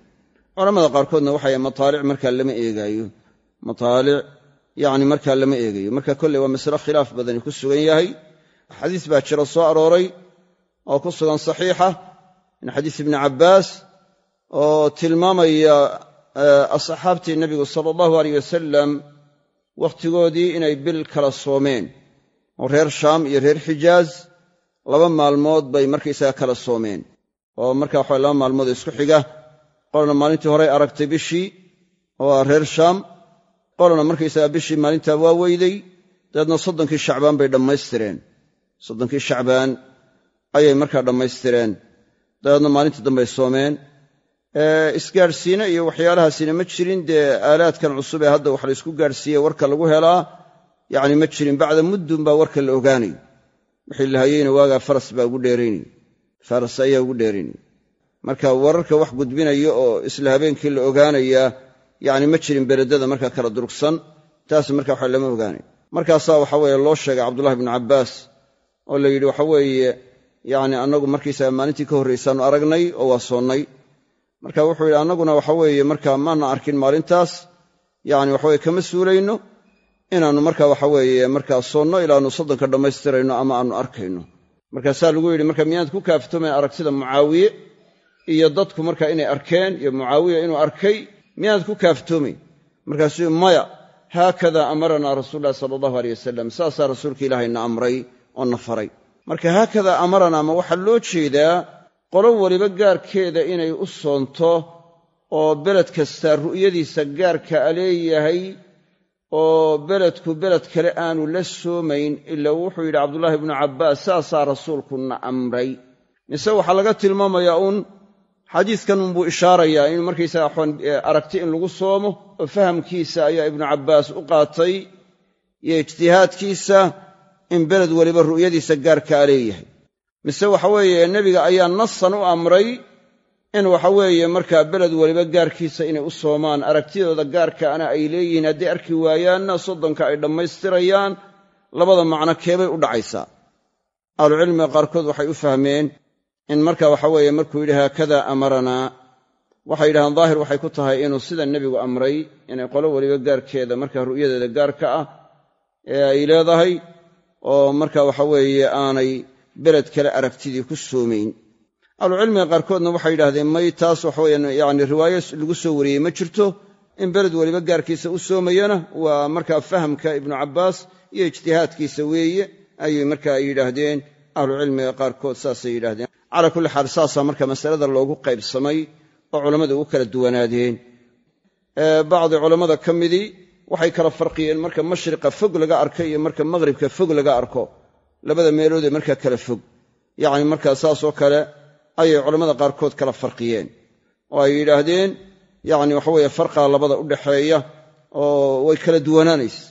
[SPEAKER 1] culamada qaarkoodna waxay mataalic markaa lama eegaayo. Mataalic yacni markaa lama eegayo marka kolley waa masale khilaaf badani ku sugan yahay. Xadiis baa jira soo arooray oo ku sugan saxiixa min xadiis ibni cabbaas oo tilmaamaya asxaabtii nebigu sala allahu aleyh wasalam wakhtigoodii inay bil kala soomeen. Oo reer shaam iyo reer xijaaz laba maalmood bay markaysaga kala soomeen. Oo marka waxa laba maalmood isku xiga qolana maalintii horey aragtay bishii oo ah reer shaam. Qolana markaysaga bishii maalintaa waa weyday dabeedna soddonkii shacbaan bay dhammaystireen. Soddonkii shacbaan ayay markaa dhammaystireen. Dabeedna maalintii dambey soomeen. Isgaadhsiine iyo waxyaalahaasina ma jirin dee aalaadkan cusub ee hadda wax la ysku gaadhsiiye warka lagu helaa yacni ma jirin bacda muddun baa warka la ogaanay. Wixii la waagaa faras baa ugu dheeraynay faras ayaa ugu dheeraynay marka wararka wax gudbinaya oo isla habeenkii la ogaanayaa yacni ma jirin beledada markaa kala durugsan taas marka waxa lama ogaanay markaasaa waxa weeye loo sheegay cabdullahi bnu cabbaas oo la yidhi waxa weeye yacni annagu markiisaga maalintii ka horraysaannu aragnay oo waa soonnay. Marka wuxuu yidhi annaguna waxa weeye marka maana arkin maalintaas yacni waxaweye kama suulayno inaannu marka waxa weeye markaa soonno ilaannu soddonka dhammaystirayno ama aannu arkayno. Markaasaa lagu yidhi marka miyaad ku kaaftoomeen aragtida mucaawiye iyo dadku marka inay arkeen iyo mucaawiya inuu arkay miyaad ku kaaftoomayn markaasuu maya haakada amaranaa rasuulu sala allahu aleyh wasalam saasaa rasuulka ilaahayna amray oo na faray. Marka haakada amaranaa ma waxaa loo jeedaa qolo weliba gaarkeeda inay u soonto oo beled kastaa ru'yadiisa gaarka a leeyahay oo beledku beled kale aanu la soomayn ila wuxuu yidhi cabdullaahi ibnu cabbaas saasaa rasuulkuna amray. Mise waxaa laga tilmaamayaa uun xadiiskan unbuu ishaarayaa in markaysaga aragti in lagu soomo oo fahamkiisa ayaa ibnu cabbaas u qaatay iyo ijtihaadkiisa in beled weliba ru'yadiisa gaarka a leeyahay. Mise waxa weeye nebiga ayaa nasan u amray in waxa weeye markaa beled weliba gaarkiisa inay u soomaan aragtidooda gaarkaana ay leeyihiin hadday arki waayaanna soddonka ay dhammaystirayaan labada macno keebay u dhacaysaa. Ahlucilmiga qaarkood waxay u fahmeen in marka waxa weeye markuu yidhi haakada amaranaa waxay yidhahdeen daahir waxay ku tahay inuu sida nebigu amray inay qolo weliba gaarkeeda markaa ru'yadeeda gaarka ah ee ay leedahay oo marka waxa weeye aanay beled kale aragtidii ku soomayn ahlucilmiga qaarkoodna waxay yidhahdeen may taas waxaweyan yani riwaayo lagu soo wariyey ma jirto in beled weliba gaarkiisa u soomayana waa markaa fahamka ibnu cabbaas iyo ijtihaadkiisa weeye ayay markaa yidhaahdeen. Ahlucilmiga qaarkood saasay yidhahdeen calaa kulli xaal saasaa marka masalada loogu qaybsamay oo culammada ugu kala duwanaadeen. Bacdi culammada ka midii waxay kala farqiyeen marka mashriqa fog laga arko iyo marka maqhribka fog laga arko. Labada meeloodee markaa kala fog. Yacni markaa saasoo kale ayay culammada qaarkood kala farqiyeen. Oo ay yidhaahdeen yacni waxaweye farqaa labada u dhaxeeya oo way kala duwanaanaysa.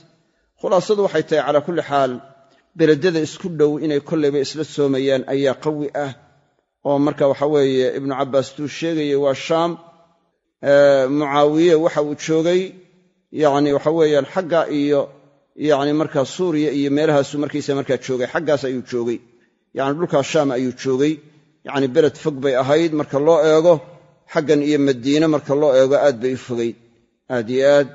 [SPEAKER 1] Khulaasadu waxay tahay calaa kulli xaal beledada isku dhow inay kollayba isla soomayaan ayaa qawi ah oo marka waxa weeye ibnu cabbaas tuu sheegayey waa shaam mucaawiye waxa uu joogay yacni waxa weeyaan xagga iyo yacni markaa suuriya iyo meelahaasu markiisa markaa joogay xaggaas ayuu joogay. Yacni dhulkaa shaam ayuu joogay. Yacni beled fog bay ahayd marka loo eego xaggan iyo madiine marka loo eego aad bay u fogayd aad iyo aad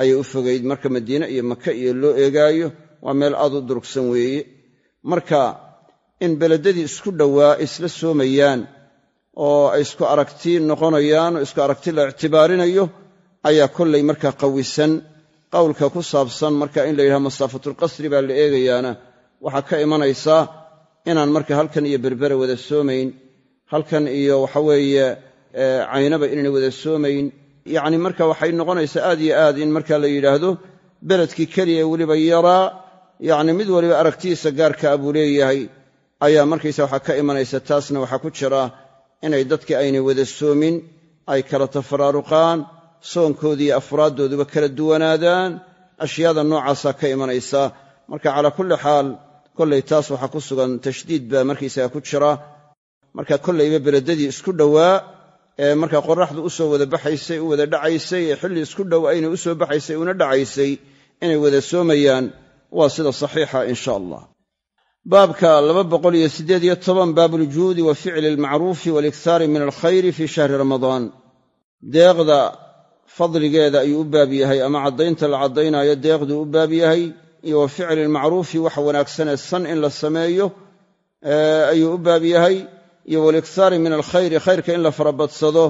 [SPEAKER 1] ayay u fogayd marka madiine iyo maka iyo loo eegaayo waa meel aad u durugsan weeye. Marka in beledadii isku dhowaa isla soomayaan oo ay isku aragti noqonayaan oo isku aragti la ictibaarinayo ayaa kollay markaa qawisan. Qowlka ku saabsan marka in la yidhaha masaafatulqasri baa la eegayaana waxaa ka imanaysaa inaan marka halkan iyo berbere wada soomayn halkan iyo waxaweeye caynaba inayna wada soomayn. Yacni marka waxay noqonaysaa aad iyo aad in marka la yidhaahdo beledkii keliya weliba yaraa yacni mid waliba aragtidiisa gaarkaa buu leeyahay ayaa markaysa waxaa ka imanaysa taasna waxaa ku jira inay dadkii aynay wada soomin ay kala tafaraaruqaan soonkoodii afraaddooduba kala duwanaadaan ashyaada noocaasaa ka imanaysa. Marka calaa kulli xaal kollay taas waxaa ku sugan tashdiid baa markaysaga ku jira. Marka kollayba beledadii isku dhowaa ee marka qoraxdu u soo wada baxaysay u wada dhacaysay ee xilli isku dhow aynay u soo baxaysay una dhacaysay inay wada soomayaan waa sida saxiixa insha allah baabka laba boqol iyo siddeed iyo toban baabuljuudi wa ficli almacruufi walikhaari min alkhayri fii shahri ramadaan. Deeqda fadligeeda ayuu u baab yahay ama caddaynta la caddaynaayo deeqduu u baab yahay iyo wa ficli almacruufi wax wanaagsanee san in la sameeyo ayuu u baab yahay iyo walikhaari min alkhayri khayrka in la farabadsado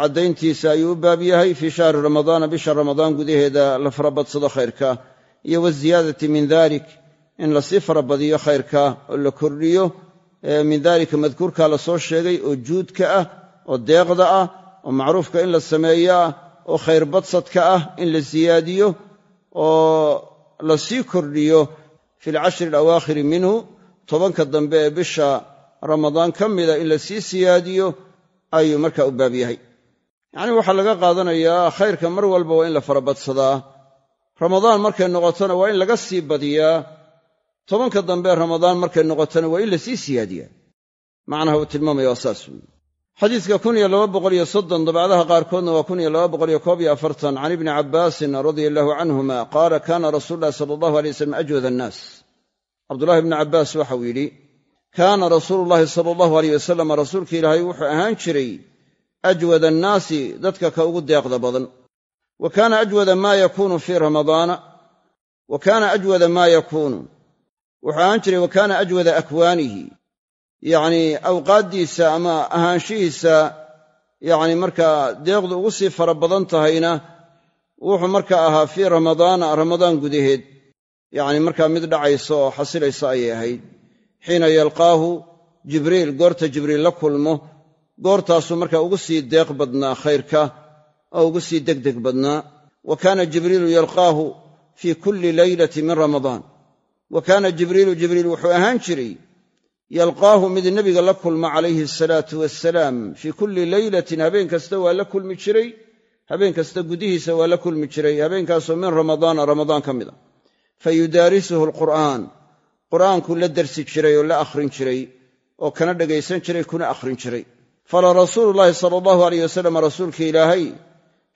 [SPEAKER 1] caddayntiisa ayuu u baab yahay fii shahri ramadaana bisha ramadaan gudaheeda la farabadsado khayrka iyo waziyaadati min dalik in la sii farabadiyo khayrka oo la kordhiyo min dalika madkuurkaa la soo sheegay oo juudka ah oo deeqda ah oo macruufka in la sameeyo ah oo khayr badsadka ah in la siyaadiyo oo la sii kordhiyo fi alcashri alawaakhiri minhu tobanka dambe ee bisha ramadaan ka mida in la sii siyaadiyo ayuu markaa u baab yahay. Yacnii waxaa laga qaadanayaa khayrka mar walba waa in la farabadsadaa ramadaan markay noqotona waa in laga sii badiyaa tobanka dambe ramadaan markay noqotona waa in la sii siyaadiyaa macnaha uu tilmaamaya waa saas weeye. Xadiidka kun iyo laba boqol iyo soddon dabcadaha qaarkoodna waa kun iyo laba boqol iyo koob iyo afartan can ibni cabbaasin radia allahu canhuma qaala kaana rasuulu llahi sala allahu alay wasalam ajwad annaas. Cabdullahi bni cabbaas waxau yidhi kaana rasuulu llahi sala allahu aleyh wasalam rasuulka ilaahay wuxuu ahaan jiray ajwad annaasi dadka ka ugu deeqda badan. Wa kaana ajwada maa yakuunu fii ramadaana wa kaana ajwada maa yakuunu wuxuu ahaan jiray wa kaana ajwada akwaanihi. Yacnii awqaaddiisa ama ahaanshihiisa yacni markaa deeqdu ugu sii fara badan tahayna wuxuu markaa ahaa fii ramadaana ramadaan gudaheed. Yacni markaa mid dhacaysa oo xasilaysa ayay ahayd. Xiina yalqaahu jibriil goorta jibriil la kulmo. Goortaasuu markaa ugu sii deeq badnaa khayrka oo ugu sii degdeg badnaa. Wa kaana jibriilu yalqaahu fii kulli leylati min ramadaan wa kaana jibriilu jibriil wuxuu ahaan jiray yalqaahu mid nebiga la kulma calayhi asalaatu wasalaam fii kulli leylatin habeen kasta waa la kulmi jiray habeen kasta gudihiisa waa la kulmi jiray habeenkaasoo min ramadaana ramadaan ka mid a. Fa yudaarisuhu alqur'aan qur'aankuu la darsi jiray oo la akhrin jiray oo kana dhegaysan jiray kuna akhrin jiray. Fala rasuulu llaahi sala allahu aleyh wasalam rasuulka ilaahay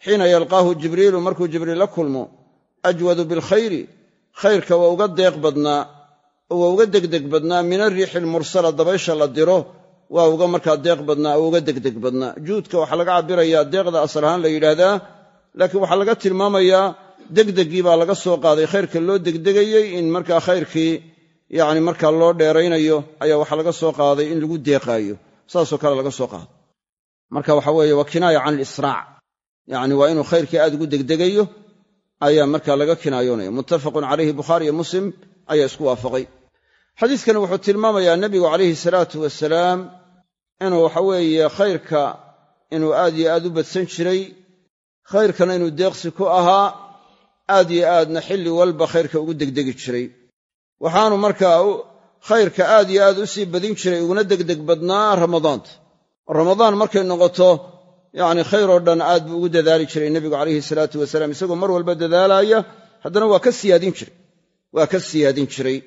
[SPEAKER 1] xiina yalqaahu jibriilu markuu jibriil la kulmo ajwadu bilkhayri khayrka waa uga deeq badnaa oo waa uga degdeg badnaa min ariixi almursala dabaysha la diro waa uga markaa deeq badnaa oo uga degdeg badnaa. Juudka waxaa laga cabbirayaa deeqda asal ahaan la yidhaahdaa laakiin waxaa laga tilmaamayaa degdeggii baa laga soo qaaday. Khayrka loo degdegayey in markaa khayrkii yacni markaa loo dheeraynayo ayaa waxaa laga soo qaaday in lagu deeqaayo. Saasoo kale laga soo qaado marka waxa weeye waa kinaaya can alisraac. Yacni waa inuu khayrkii aad ugu degdegayo ayaa markaa laga kinaayoonaya. Muttafaqun calayhi bukhaari iyo muslim ayaa isku waafaqay. Xadiidkani wuxuu tilmaamayaa nebigu calayhi salaatu wasalaam inuu waxa weeye khayrka inuu aad iyo aad u badsan jiray khayrkana inuu deeqsi ku ahaa aad yo aadna xilli walba khayrka ugu degdegi jiray. Waxaanu markaa khayrka aad yo aad u sii badin jiray uguna degdeg badnaa ramadaanta ramadaan markay noqoto yacni khayr oo dhan aad buu ugu dadaali jiray nebigu calayhi salaatu wasalaam isagoo mar walba dadaalaaya haddana waa ka siyaadin jiray. Waa ka siyaadin jiray.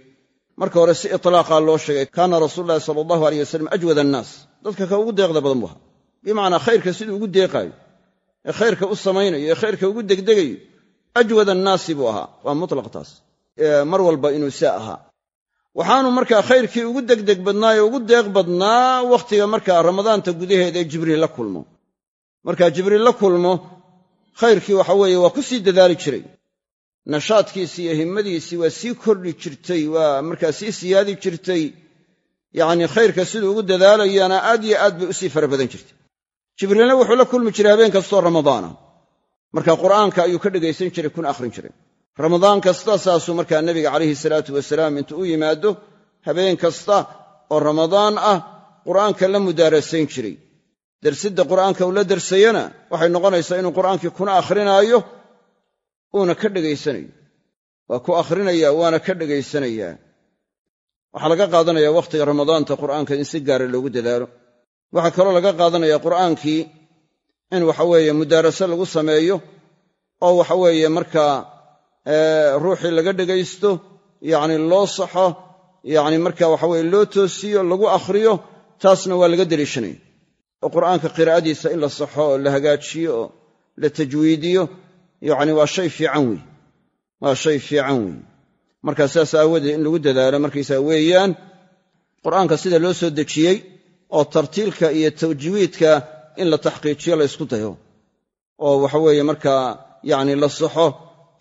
[SPEAKER 1] Marka hore si itlaaqa loo sheegay kaana rasuulu llahi sala allahu aleyh wasalam ajwad annaas. Dadka ka ugu deeqda badan buu ahaa. Bimacnaa khayrka siduu ugu deeqaayo ee khayrka u samaynayo ee khayrka ugu degdegayo ajwad annaasi buu ahaa. Waa mutlaq taas. Mar walba inuu saa ahaa. Waxaanu markaa khayrkii ugu degdeg badnaa ee ugu deeq badnaa wakhtiga markaa ramadaanta gudaheeda ee jibriil la kulmo markaa jibriil la kulmo khayrkii waxa weeye waa ku sii dadaali jiray. Nashaadkiisii iyo himmadiisii waa sii kordhi jirtay waa markaa sii siyaadi jirtay. Yacnii khayrka siduu ugu dadaalayana aad yo aad bay u sii fara badan jirtay. Jibriilna wuxuu la kulmi jiray habeen kastoo ramadaana. Marka qur'aanka ayuu ka dhegaysan jiray kuna akhrin jiray. Ramadaan kasta saasuu markaa nebiga calayhi salaatu wasalaam intuu u yimaado habeen kasta oo ramadaan ah qur'aanka la mudaarasayn jiray dersidda qur'aanka uu la dersayana waxay noqonaysaa inuu qur'aankii kuna akhrinaayo uuna ka dhegaysanayo waa ku akhrinaya waana ka dhegaysanayaa waxaa laga qaadanayaa wakhtiga ramadaanta qur'aanka in si gaara loogu dadaalo. Waxaa kaloo laga qaadanayaa qur'aankii in waxaweeye mudaaraso lagu sameeyo oo waxaweeye markaa ruuxii laga dhegaysto yacni loo saxo yacni marka waxaweye loo toosiyo lagu akhriyo taasna waa laga deliishanaya oo qur'aanka qiraa'adiisa in la saxo oo la hagaajiyo oo la tajwiidiyo yacni waa shay fiican weeye waa shay fiican weeye markaa saas aawadeed in lagu dadaalo markaysaa weeyaan qur'aanka sida loo soo dejiyey oo tartiilka iyo tajwiidka in la taxqiijiyo la ysku dayo. Oo waxaweeye markaa yacni la saxo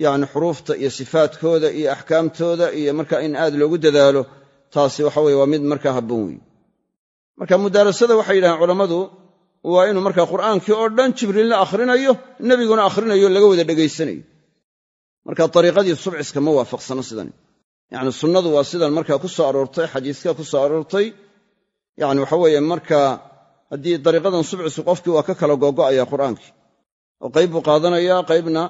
[SPEAKER 1] yacni xuruufta iyo sifaadkooda iyo axkaamtooda iyo marka in aad loogu dadaalo taasi waxa weye waa mid markaa habboon weeye marka mudaarasada waxay yidhahdeen culammadu waa inuu markaa qur'aankii oo dhan jibriilna akhrinayo nebiguna akhrinayo laga wada dhegaysanayo marka dariiqadii subciska ma waafaqsano sidani yacni sunnadu waa sidan markaa ku soo aroortay xadiiska ku soo aroortay. Yacni waxa weeye markaa haddii dariiqadan subcisku qofkii waa ka kala googo'aya qur'aankii. Oo qayb buu qaadanayaa qaybna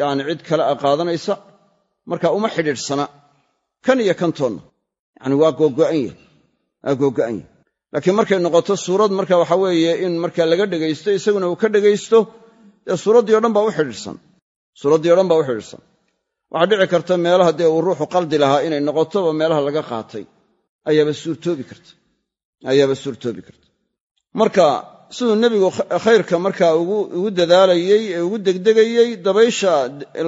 [SPEAKER 1] yacni cid kale a qaadanaysa. Marka uma xidhiidhsana. Kan iyo kantoonna yacni waa googo'an yahy waa googo'an yahy laakiin markay noqoto suurad marka waxa weeye in marka laga dhegaysto isaguna uu ka dhegaysto dee suuraddii o dhan baa u xidhiidhsan suuraddii o dhan baa u xidhiidhsan waxaa dhici karta meelaha dee uu ruuxu qaldi lahaa inay noqotoba meelaha laga qaatay. Ayaaba suurtoobi karta. Ayaaba suurtoobi karta. Marka siduu nebigu khayrka markaa ugu dadaalayey ee ugu degdegayey dabaysha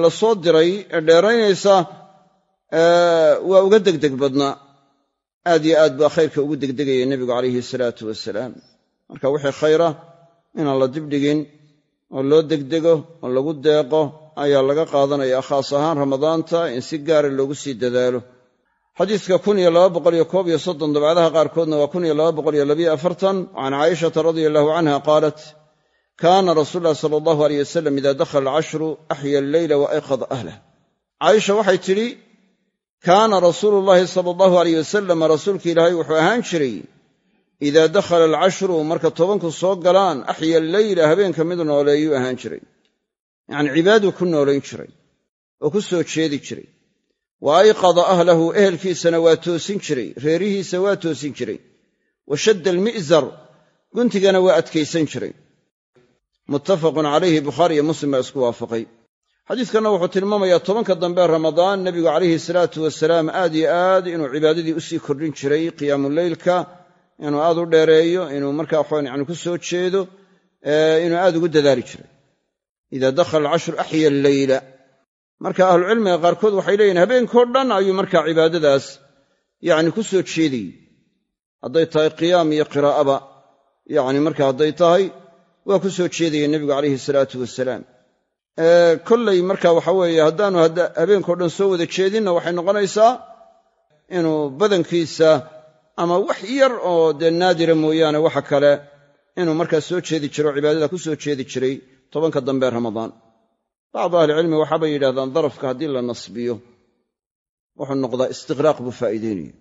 [SPEAKER 1] la soo diray ee dheeraynaysa waa uga degdeg badnaa aad yo aad baa khayrka ugu degdegayay nebigu calayhi salaatu wasalaam. Marka wixii khayra inaan la dibdhigin oo loo degdego oo lagu deeqo ayaa laga qaadanaya khaas ahaan ramadaanta in si gaara loogu sii dadaalo. Soddon dabcadaha qaarkoodna waa can caayishata radia allahu canha qaalat kaana rasuulu llahi sala allahu aleyh wasalam ida dakhala alcashru axya alleyla wa ayqada ahlah caaisha waxay tidhi kaana rasuulu llaahi sala allahu aleyh wasalam rasuulka ilaahay wuxuu ahaan jiray idaa dakhala alcashru marka tobanku soo galaan axya alleyla habeenka mid nooleeyuu ahaan jiray. Yacnii cibaaduu ku noolayn jiray oo ku soo jeedi jiray. Wa ayqada ahlahu ehelkiisana waa toosin jiray reerihiisa waa toosin jiray. Wa shadda almi'zar guntigana waa adkaysan jiray. Muttafaqun calayhi bukhaari iyo muslim baa isku waafaqay xadiiskanna wuxuu tilmaamayaa tobanka dambe ramadaan nebigu calayhi salaatu wasalaam aad yo aad inuu cibaadadii u sii kordhin jiray qiyaamuleylka inuu aad u dheereeyo inuu waxaan yani ku soo jeedo inuu aad ugu dadaali jiray. Ida dakhala alcashru axya alleyla marka ahlucilmiga qaarkood waxay leeyihiin habeenkao dhan ayuu markaa cibaadadaas yacni ku soo jeedayey hadday tahay qiyaam iyo qiraa'aba yacni marka hadday tahay waa ku soo jeedaya nebigu calayhi salaatu wasalaam kollay marka waxa weeye haddaanu habeenkao dhan soo wada jeedinna waxay noqonaysaa inuu badankiisa ama wax yar oo dee naadira mooyaane waxa kale inuu markaa soo jeedi jiro o cibaadada ku soo jeedi jiray tobanka dambe ramadaan. Bacdu ahlicilmi waxaabay yidhahdaan darafka haddii la nasbiyo wuxuu noqdaa istiqraaq buu faa'iideynaya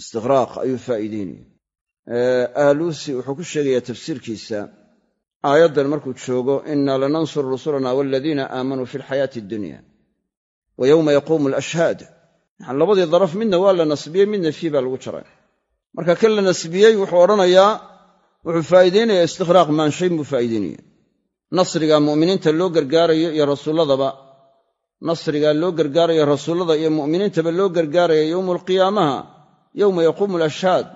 [SPEAKER 1] istiqraaq ayuu faa'iideynaya aaluusi wuxuu ku sheegayaa tafsiirkiisa aayaddan markuu joogo inna lanansuru rusulana waladiina aamanuu fi alxayaati addunya wa yowma yaquumu alashhaad. Yani labadii daraf midna waa la nasbiyey midna fii baa lagu jaray. Marka kan la nasbiyey wuxuu odhanayaa wuxuu faa'iideynayaa istiqraaq maanshayn buu faa'iideynaya nasriga mu'miniinta loo gargaarayo iyo rasuulladaba nasriga loo gargaarayo rasuullada iyo mu'miniintaba loo gargaaraya yowmu alqiyaamaha yowma yaquumu alashhaad.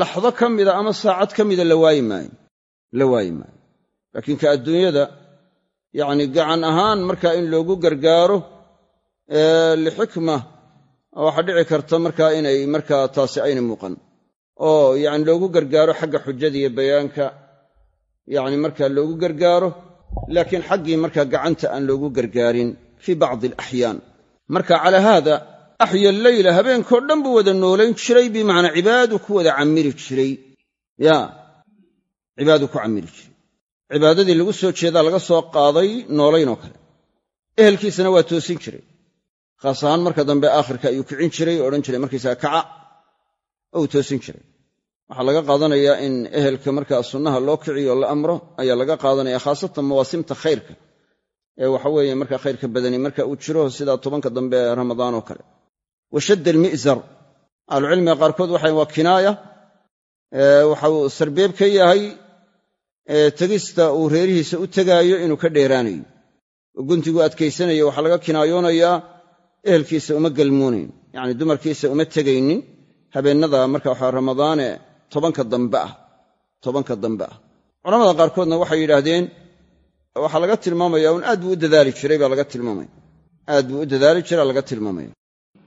[SPEAKER 1] Laxdo ka mida ama saacad ka mida la waayi maayo la waayi maayo. Laakiin ka adduunyada yacni gacan ahaan markaa in loogu gargaaro lixikma waxaa dhici karta markaa inay markaa taasi ayna muuqan. Oo yacni loogu gargaaro xagga xujada iyo bayaanka yacni markaa loogu gargaaro laakiin xaggii markaa gacanta aan loogu gargaarin fii bacdi alaxyaan marka calaa haada axya alleyla habeenkao dhan buu wada noolayn jiray bimacnaa cibaadu ku wada camiri jiray. Ya cibaadu ku camiri jiray cibaadadii lagu soo jeedaa laga soo qaaday noolaynoo kale. Ehelkiisana waa toosin jiray. Khaas ahaan marka dambe aakhirka ayuu kicin jiray oo odhan jiray markaysaga kaca oo uu toosin jiray. Waxaa laga qaadanayaa in ehelka markaa sunnaha loo kiciyo la amro ayaa laga qaadanaya khaasatan mawaasimta khayrka. Ee waxa weeye marka khayrka badani marka uu jiro sida tobanka dambe ee ramadaan oo kale. Washadda almi'zar. Ahlucilmiga qaarkood waxay waa kinaaya. Waxa uu sarbeeb ka yahay tegista uu reerihiisa u tegaayo inuu ka dheeraanayo. Oo guntigu adkaysanayo waxaa laga kinaayoonayaa ehelkiisa uma galmoonayn yacni dumarkiisa uma tegaynin. Habeennada marka waxaa ramadaane tobanka dambe ah tobanka dambe ah. Culamada qaarkoodna waxay yidhaahdeen waxaa laga tilmaamaya un aad buu u dadaali jiray baa laga tilmaamaya aad buu u dadaali jira laga tilmaamaya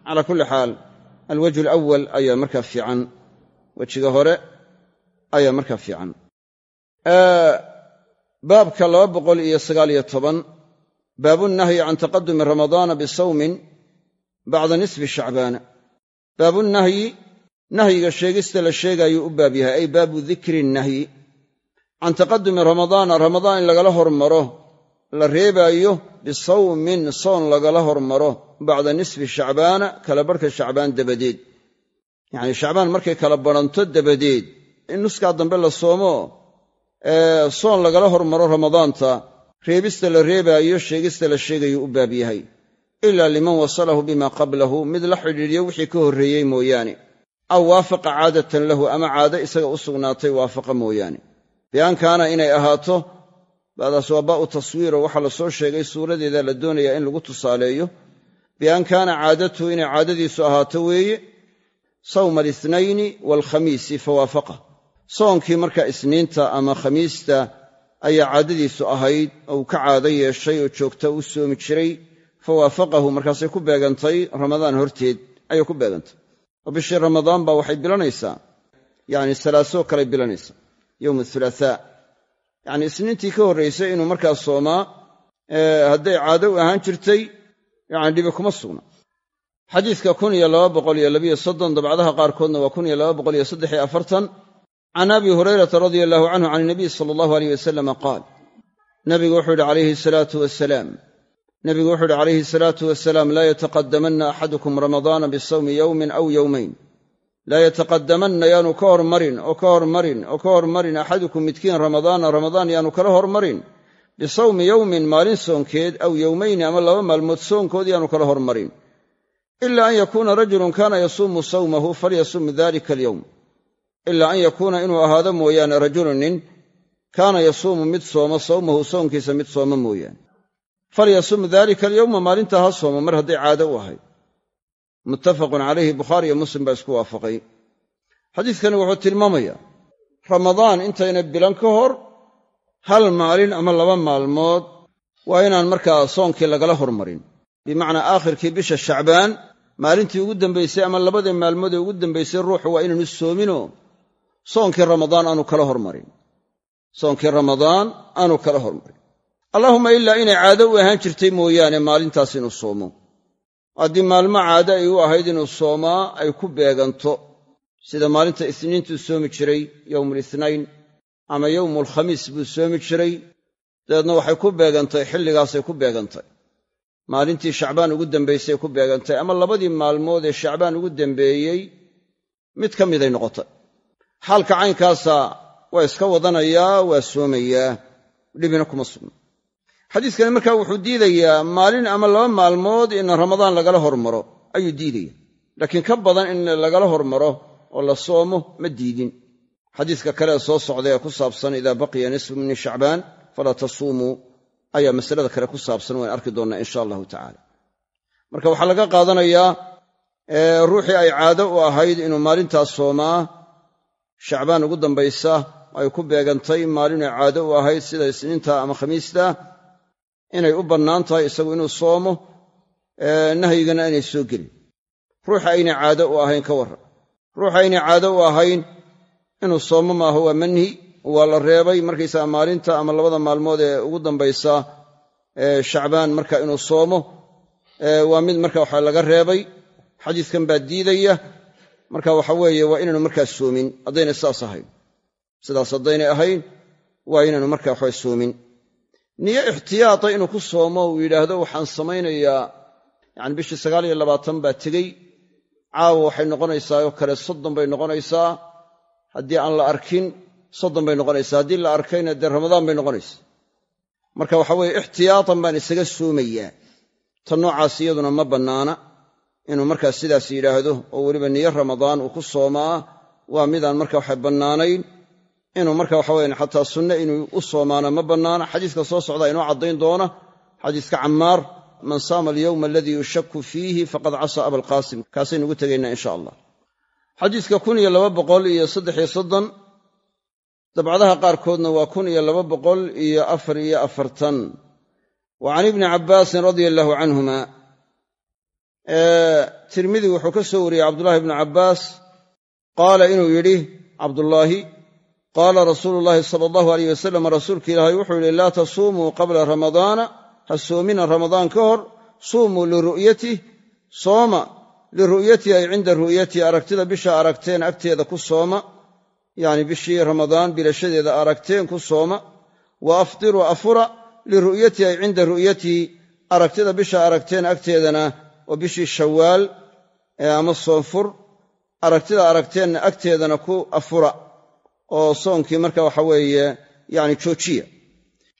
[SPEAKER 1] calaa kulli xaal alwajhu alawal ayaa markaa fiican. Wejiga hore ayaa markaa fiican baabka laba boqol iyo sagaaliyo toban baabunahyi can taqadumi ramadaana bisawmin bacda nisfi shacbaana baabunahyi nahyiga sheegista la sheegaayuu u baab yahay ay baabu dikri nahyi. Can taqadumi ramadaana ramadaan in lagala hormaro la reebaayo bisawmin soon lagala hormaro bacda nisfi shacbaana kala barhka shacbaan dabadeed. Yacnii shacbaan markay kala badhanto dabadeed in nuskaa dambe la soomo soon lagala hormaro ramadaanta. Reebista la reebaayo sheegista la sheegayuu u baab yahay. Ilaa liman wasalahu bima qablahu mid la xidhiidhiyo wixii ka horreeyey mooyaane. Aw waafaqa caadatan lahu ama caado isaga u sugnaatay waafaqa mooyaane. Bian kaana inay ahaato badaas waa baa'u taswiiro waxaa la soo sheegay suuradeeda la doonayaa in lagu tusaaleeyo. Bian kaana caadatuhu inay caadadiisu ahaato weeye sawma alithnayni waalkhamiisi fawaafaqa soonkii marka isniinta ama khamiista ayaa caadadiisu ahayd oo uu ka caado yeeshay oo joogta u soomi jiray fawaafaqahu markaasay ku beegantay ramadaan horteed ayay ku beegantay. Oo bishii ramadaan baa waxay bilanaysaa yacni salaasoo kalay bilanaysaa yowm athulaathaa yacni isniintii ka horraysay inuu markaa soomaa hadday caado u ahaan jirtay yacni dhibi kuma sugna. Xadiidka dabcadaha qaarkoodna waa can abi hurayrata radia allahu canhu can inabiy sala allahu aleyh wasalama qaal nabigu wuxuu yidhi calayhi salaatu wasalaam nebigu wuxuu yidhi calayhi salaatu wasalaam laa yataqadamanna axadukum ramadaana bisawmi yowmin aw yowmayn laa yataqadamanna yaanu ka hormarin oo ka hormarin oo ka hormarin axadukum midkiin ramadaana ramadaan yaanu kala hormarin bisawmi yowmin maalin soonkeed aw yowmayni ama laba maalmood soonkood yaanu kala hormarin ila an yakuuna rajulun kaana yasuumu sawmahu falyasum dalika alyowm ilaa an yakuuna inuu ahaado mooyaane rajulun nin kaana yasuumu mid sooma sawmahu soonkiisa mid sooma mooyaane. Falyasum dalika alyowma maalintaa ha sooma mar hadday caado u ahayd muttafaqun calayhi bukhaari iyo muslim baa isku waafaqay. Xadiidkani wuxuu tilmaamayaa ramadaan intayna bilan ka hor hal maalin ama laba maalmood waa inaan markaa soonkii lagala hormarin. Bimacnaa aakhirkii bisha shacbaan maalintii ugu dambaysay ama labadii maalmood ee ugu dambaysay ruuxu waa inaanu soominoo soonkii ramadaan aanu kala hormarin. Soonkii ramadaan aanu kala hormarin. Allaahumma ilaa inay caado u ahaan jirtay mooyaane maalintaas inuu soomo. Haddii maalmo caado ay u ahayd inuu soomaa ay ku beeganto. Sida maalinta isniintuu soomi jiray yowmulithnayn ama yowmulkhamiis buu soomi jiray dabeedna waxay ku beegantay xilligaasay ku beegantay. Maalintii shacbaan ugu dambaysay ku beegantay ama labadii maalmood ee shacbaan ugu dambeeyey mid ka miday noqotay xaalka caynkaasa waa iska wadanayaa waa soomayaa. Dhibina kuma sugna xadiiskani markaa wuxuu diidayaa maalin ama laba maalmood in ramadaan lagala hormaro. Ayuu diidaya laakiin ka badan in lagala hormaro oo la soomo ma diidin. Xadiiska kale ee soo socda ee ku saabsan idaa baqiya nisfu min shacbaan falaa tasuumuu. Ayaa masalada kale ku saabsan waan arki doonnaa insha allahu tacala marka waxaa laga qaadanayaa ruuxii ay caado u ahayd inuu maalintaas soomaa shacbaan ugu dambaysa ay ku beegantay maalinay caado u ahayd sida isniinta ama khamiista. Inay u bannaan tahay isagu inuu soomo nahyigana inay soo gelin. Ruuxa aynay caado u ahayn ka warran. Ruuxa aynay caado u ahayn inuu soomo maaho waa manhi waa la reebay. Markaysaga maalinta ama labada maalmood ee ugu dambaysa shacbaan marka inuu soomo waa mid marka waxa laga reebay. Xadiiskan baa diidaya marka waxa weeye waa inaanu markaa soomin haddaynay sidaas ahayn. Sidaas haddaynay ahayn waa inaanu marka waxaa soomin niyo ixtiyaata inuu ku soomo uu yidhaahdo waxaan samaynayaa yacani bishii sagaal iyo labaatan baa tegey. Caawa waxay noqonaysaa oo kale soddon bay noqonaysaa. Haddii aan la arkin soddon bay noqonaysaa. Haddii la arkayna dee ramadaan bay noqonaysaa. Marka waxa weeye ixtiyaatan baan isaga soomayaa ta noocaas iyaduna ma bannaana inuu markaa sidaas yidhaahdo oo weliba niyo ramadaan uu ku soomaa waa midaan marka waxa bannaanayn. Inuu marka waxa weyan xataa sunne inuu u soomaana ma bannaana. Xadiiska soo socdaa inoo caddayn doona. Xadiiska cammaar man saama alyowma aladii yushaku fiihi faqad casaa abalqaasim kaasaynu ugu tegaynaa insha allah. Xadiiska kun iyo laba boqol iyo saddexiyo soddon dabcadaha qaarkoodna waa kun iyo laba boqol iyo afar iyo afartan. Wa can ibni cabbaasin radia allaahu canhuma tirmidi wuxuu ka soo wariyey cabdullahi bnu cabbaas. Qaala inuu yidhi cabdullaahi qaala rasuulu llaahi sala allahu aleyh wasalam rasuulka ilaahay wuxuu yidhi laa tasuumuu qabla ramadaana ha soomina ramadaan ka hor suumuu liru'yatih sooma liru'yatihi ay cinda ru'yatihi aragtida bisha aragteen agteeda ku sooma yacni bishii ramadaan bilashadeeda aragteen ku sooma wa afdiruu afura liru'yatihi ay cinda ru'yatihi aragtida bisha aragteen agteedana oo bishii shawaal ama soonfur aragtida aragteenna agteedana ku afura oo soonkii marka waxa weeye yacni joojiya.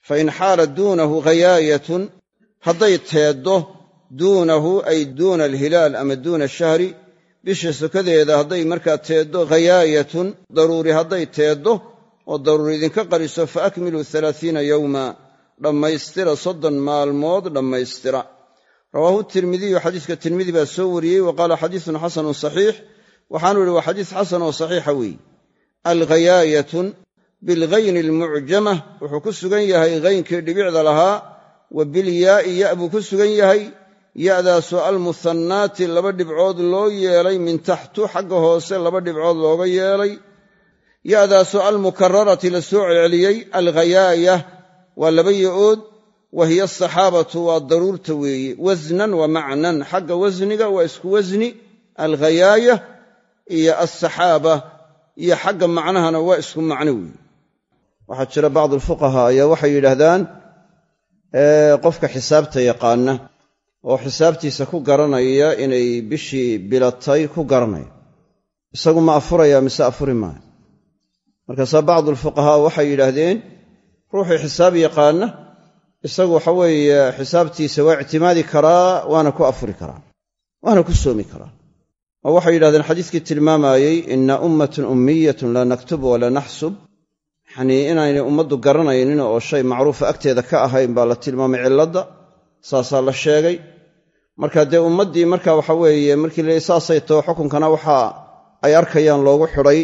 [SPEAKER 1] Fa in xaala duunahu ghayaayatun hadday teeddo duunahu ay duuna alhilaal ama duuna shahri bisha sokadeeda hadday markaa teeddo ghayaayatun daruuri hadday teeddo oo daruuri idinka qariso fa akmiluu alaaiina yowma dhammaystira soddon maalmood dhammaystira rawaahu tirmidiyu xadiiska tirmidi baa soo wariyey wa qaala xadiisun xasanun saxiix. Waxaanu ihi waa xadiis xasan oo saxiixa weeye. Alghayaayatun bilghayni almucjamah wuxuu ku sugan yahay haynkii dhibicda lahaa wa bilyaa'i ya buu ku sugan yahay ya'daasoo almuhannaati laba dhibcood loo yeelay min taxtu xagga hoose laba dhibcood looga yeelay. Ya'daasoo almukararati la soo celceliyey alghayaaya waa laba ya-ood wa hiya asaxaabatu waa daruurta weeye. Wasnan wa macnan. Xagga wasniga waa isku wasni. Alghayaaya iyo alsaxaaba iyo xagga macnahana waa isku macno weeye. Waxaa jira bacdu alfuqahaa ayaa waxay yidhaahdaan qofka xisaabta yaqaana oo xisaabtiisa ku garanaya inay bishii bilatay ku garanaya. Isagu ma afuraya mise afuri maayo. Markaasaa bacdu alfuqahaa waxay yidhaahdeen ruuxii xisaab yaqaana isagu waxa weeye xisaabtiisa waa ictimaadi karaa waana ku afuri karaa waana ku soomi karaa. Oo waxay yidhahdeen xadiiskii tilmaamayey inna ummatun ummiyatun laa naktubu walaa naxsub. Yanii inaynay ummaddu garanaynin oo shay macruufa agteeda ka ahayn baa la tilmaamay cilladda saasaa la sheegay. Marka dee ummaddii marka waxa weeye markii la saasay tao xukunkana waxa ay arkayaan loogu xidhay.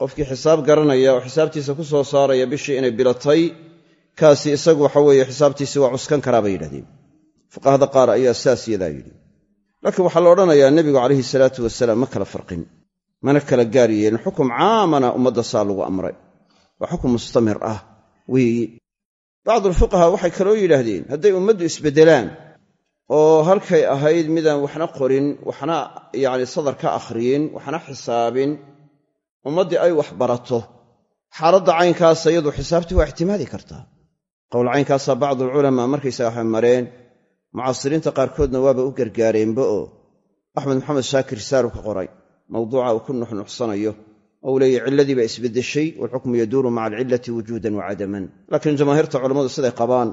[SPEAKER 1] Qofkii xisaab garanaya oo xisaabtiisa ku soo saaraya bishii inay bilatay kaasi isagu waxa weeye xisaabtiisii waa cuskan karaa bay yidhahdeen. Fuqahada qaar ayaa saas yadaa yidhi. Laakiin waxaa la odhanayaa nebigu calayhi salaatu wasalaam ma kala farqin mana kala gaar yeelin. Xukum caamana ummadda saa lagu amray. Waa xukum mustamir ah weeye bacdulfuqahaa waxay kaloo yidhaahdeen hadday ummaddu isbeddelaan oo halkay ahayd midaan waxna qorin waxna yacni sadar ka akhriyin waxna xisaabin ummaddii ay wax barato. Xaaladda caynkaasa iyadu xisaabtii waa ixtimaadi kartaa qowl caynkaasaa bacdualculamaa markaysaga waxay mareen mucaasiriinta qaarkoodna waaba u gargaareenba oo axmed maxamed shaakir saaru ka qoray mawduuca uu ku nuxnuxsanayo oo uu leeyahy cilladii baa isbeddeshay waalxukmu yaduuru maca alcillati wujuudan wa cadaman. Laakiin jamaahiirta culammadu siday qabaan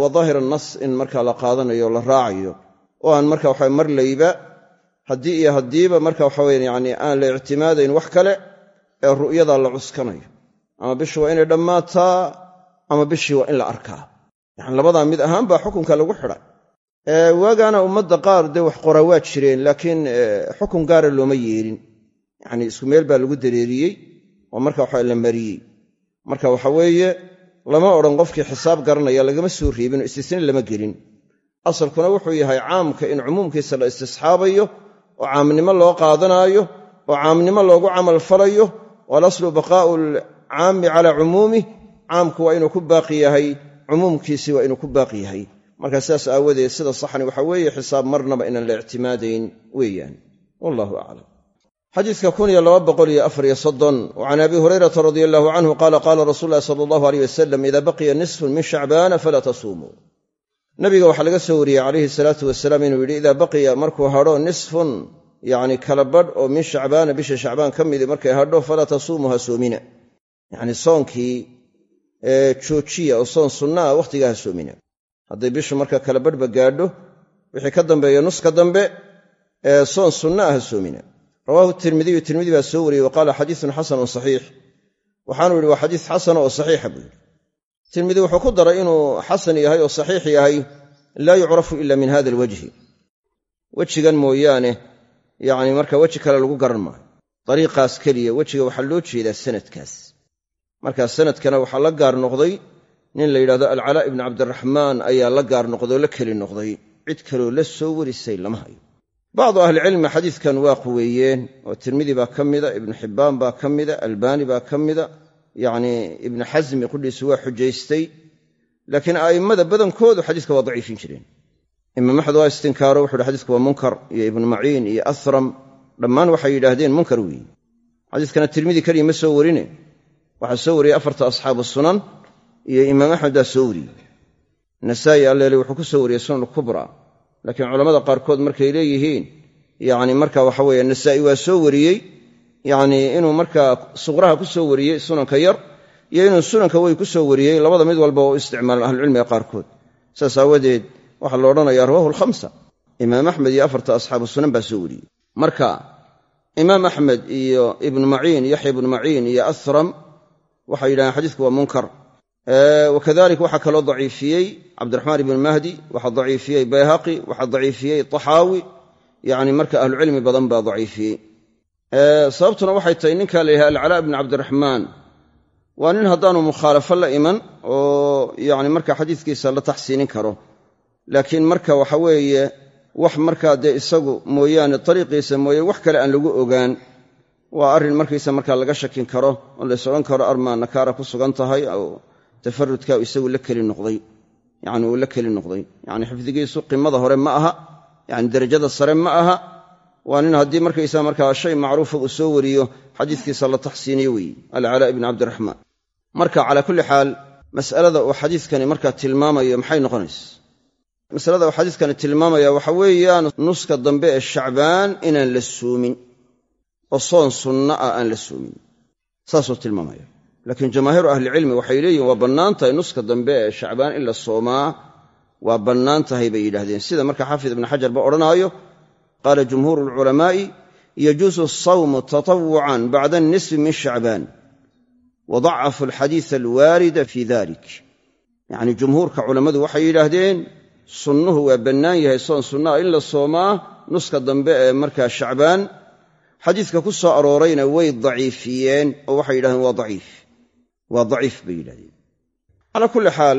[SPEAKER 1] waa daahir annas in markaa la qaadanayo la raacayo oo aan marka waxa marlayba haddii iyo haddiiba marka waxaweyan yani aan la ictimaadayn wax kale ee ru'yadaa la cuskanayo. Ama bishii waa inay dhammaataa ama bishii waa in la arkaa. Yani labadaa mid ahaan baa xukunka lagu xidhay. Waagaana ummadda qaar dee wax qoraa waa jireen laakiin xukun gaara looma yeelin. Yani isku meel baa lagu dareeriyey oo marka waxa la mariyey. Marka waxa weeye lama odhan qofkii xisaab garanaya lagama soo reebin oo istisna lama gelin. Asalkuna wuxuu yahay caamka in cumuumkiisa la istisxaabayo oo caamnimo loo qaadanaayo oo caamnimo loogu camal falayo walaslu baqaa'u alcaami calaa cumuumih caamku waa inuu ku baaqi yahay cumuumkiisii waa inuu ku baaqi yahay. Markaa sidaas aawadeed sida saxani waxa weeye xisaab marnaba inaan la ictimaadayn weeyaan. Wallahu aclam xadiidka can abi hurayrata radi allahu canhu qaala qaala rasuul lahi sala allahu aleyh wasalam ida baqiya nisfun min shacbaana falaa tasuumuu. Nabiga waxaa laga soo wariyey calayhi salaatu wasalaam inuu yidhi idaa baqiya markuu hadho nisfun yacni kala badh oo min shacbaana bisha shacbaan ka midi markay hadho falaa tasuumuu ha soomina. Yacni soonkii joojiya oo soon sunna soomina hadday bishu marka kala badhba gaadho wixii ka dambeeya nuska dambe ee soon sunna soomina rawaahu tirmidiyu tirmidi baa soo wariyey wa qaala xadiisun xasanun saxiix. Waxaanu yidhi waa xadiis xasana oo saxiixa buu yidhi. Tirmidi wuxuu ku daray inuu xasan yahay oo saxiix yahay laa yucrafu ila min hada alwajhi. Wejigan mooyaane yacni marka weji kale lagu garan maayo. Dariiqaas keliya wejiga waxaa loo jeedaa sanadkaas markaa sanadkana waxaa la gaar noqday nin la yidhahdo alcalaa ibni cabdiraxmaan ayaa la gaar noqday oo la keli noqday. Cid kaloo la soo warisay lama hayo. Bacdu ahlicilmi xadiidkan waa quweeyeen oo tirmidi baa ka mida ibnu xibbaan baa ka mida albaani baa ka mida. Yacnii ibnu xasmi qudhiisu waa xujaystay. Laakiin a'immada badankoodu xadiiska waa daciifin jireen. Imaam axmed waa istinkaaro wuxu uhi xadisku waa munkar iyo ibnu maciin iyo asram dhammaan waxay yidhaahdeen munkar weeye xadiiskana tirmidi keliya ma soo warine waxaa soo wariyey afarta asxaabu sunan iyo imaam axmed baa soo wariyey. Nasaa'i alleele wuxuu ku soo wariyey sunan kubra laakiin culammada qaarkood markay leeyihiin yani marka waxa weeye nasaa'i waa soo wariyey yacnii inuu markaa suqraha ku soo wariyey sunanka yar iyo inuu sunanka wey ku soo wariyey labada mid walba oo u isticmaalan ahlucilmiga qaarkood. Saas aawadeed waxaa la odhanayaa rawahu alkhamsa. Imaam axmed iyo afarta asxaabu sunan baa soo wariyey. Marka imaam axmed iyo ibnu maciin yaxya ibnu maciin iyo asram waxay yidhahdeen xadiisku waa munkar. Wakadalik waxaa kaloo daciifiyey cabdiraxmaan ibnu mahdi waxaa daciifiyey bayhaqi waxaa daciifiyey taxaawi. Yani marka ahlucilmi badan baa daciifiyey. Sababtuna waxay tahay ninka la yidhaha alcalaa ibnu cabdiraxmaan. Waa nin haddaanu mukhaalafo la iman oo yani marka xadiiskiisa la taxsiinin karo. Laakiin marka waxa weeye wax markaa dee isagu mooyaane ariiqiisa mooye wax kale aan lagu ogaan waa arrin markiisa markaa laga shakin karo oo lays odhan karo armaa nakaara ku sugan tahay tafarudka isagu la keli noqday. Yani uu la keli noqday. Yani xifdigiisu qimada hore ma aha yani derajada sare ma aha. Waa nin haddii markaysa markaa shay macruufa uu soo wariyo xadiiskiisa la taxsiiniyo weeye alcalaa ibni cabdiraxmaan marka calaa kulli xaal mas'alada uu xadiiskani markaa tilmaamayo maxay noqonaysa? Masalada uu xadiiskani tilmaamaya waxa weeyaan nuska dambe ee shacbaan inaan la soomin oo soon sunna ah aan la soomin. Saasuu tilmaamaya. Laakiin jamaahiiru ahlicilmi waxay leeyihiin waa bannaan tahay nuska dambe ee shacbaan in la soomaa waa bannaan tahay bay yidhahdeen sida marka xaafid ibnu xajar ba odhanaayo qaala jumhuuru alculamaa'i yajuusu asawmu tatawucan bacda annisfi min shacbaan wa dacafu alxadiisa alwaarida fii dalik yacni jumhuurka culammadu waxay yidhaahdeen sunnuhu waa bannaan yahay soon sunnaha in la soomaa nuska dambe ee markaa shacbaan xadiiska ku soo aroorayna way daciifiyeen oo waxay yidhahdeen waa daciif waa daciif bay yidhahdeen. Calaa kulli xaal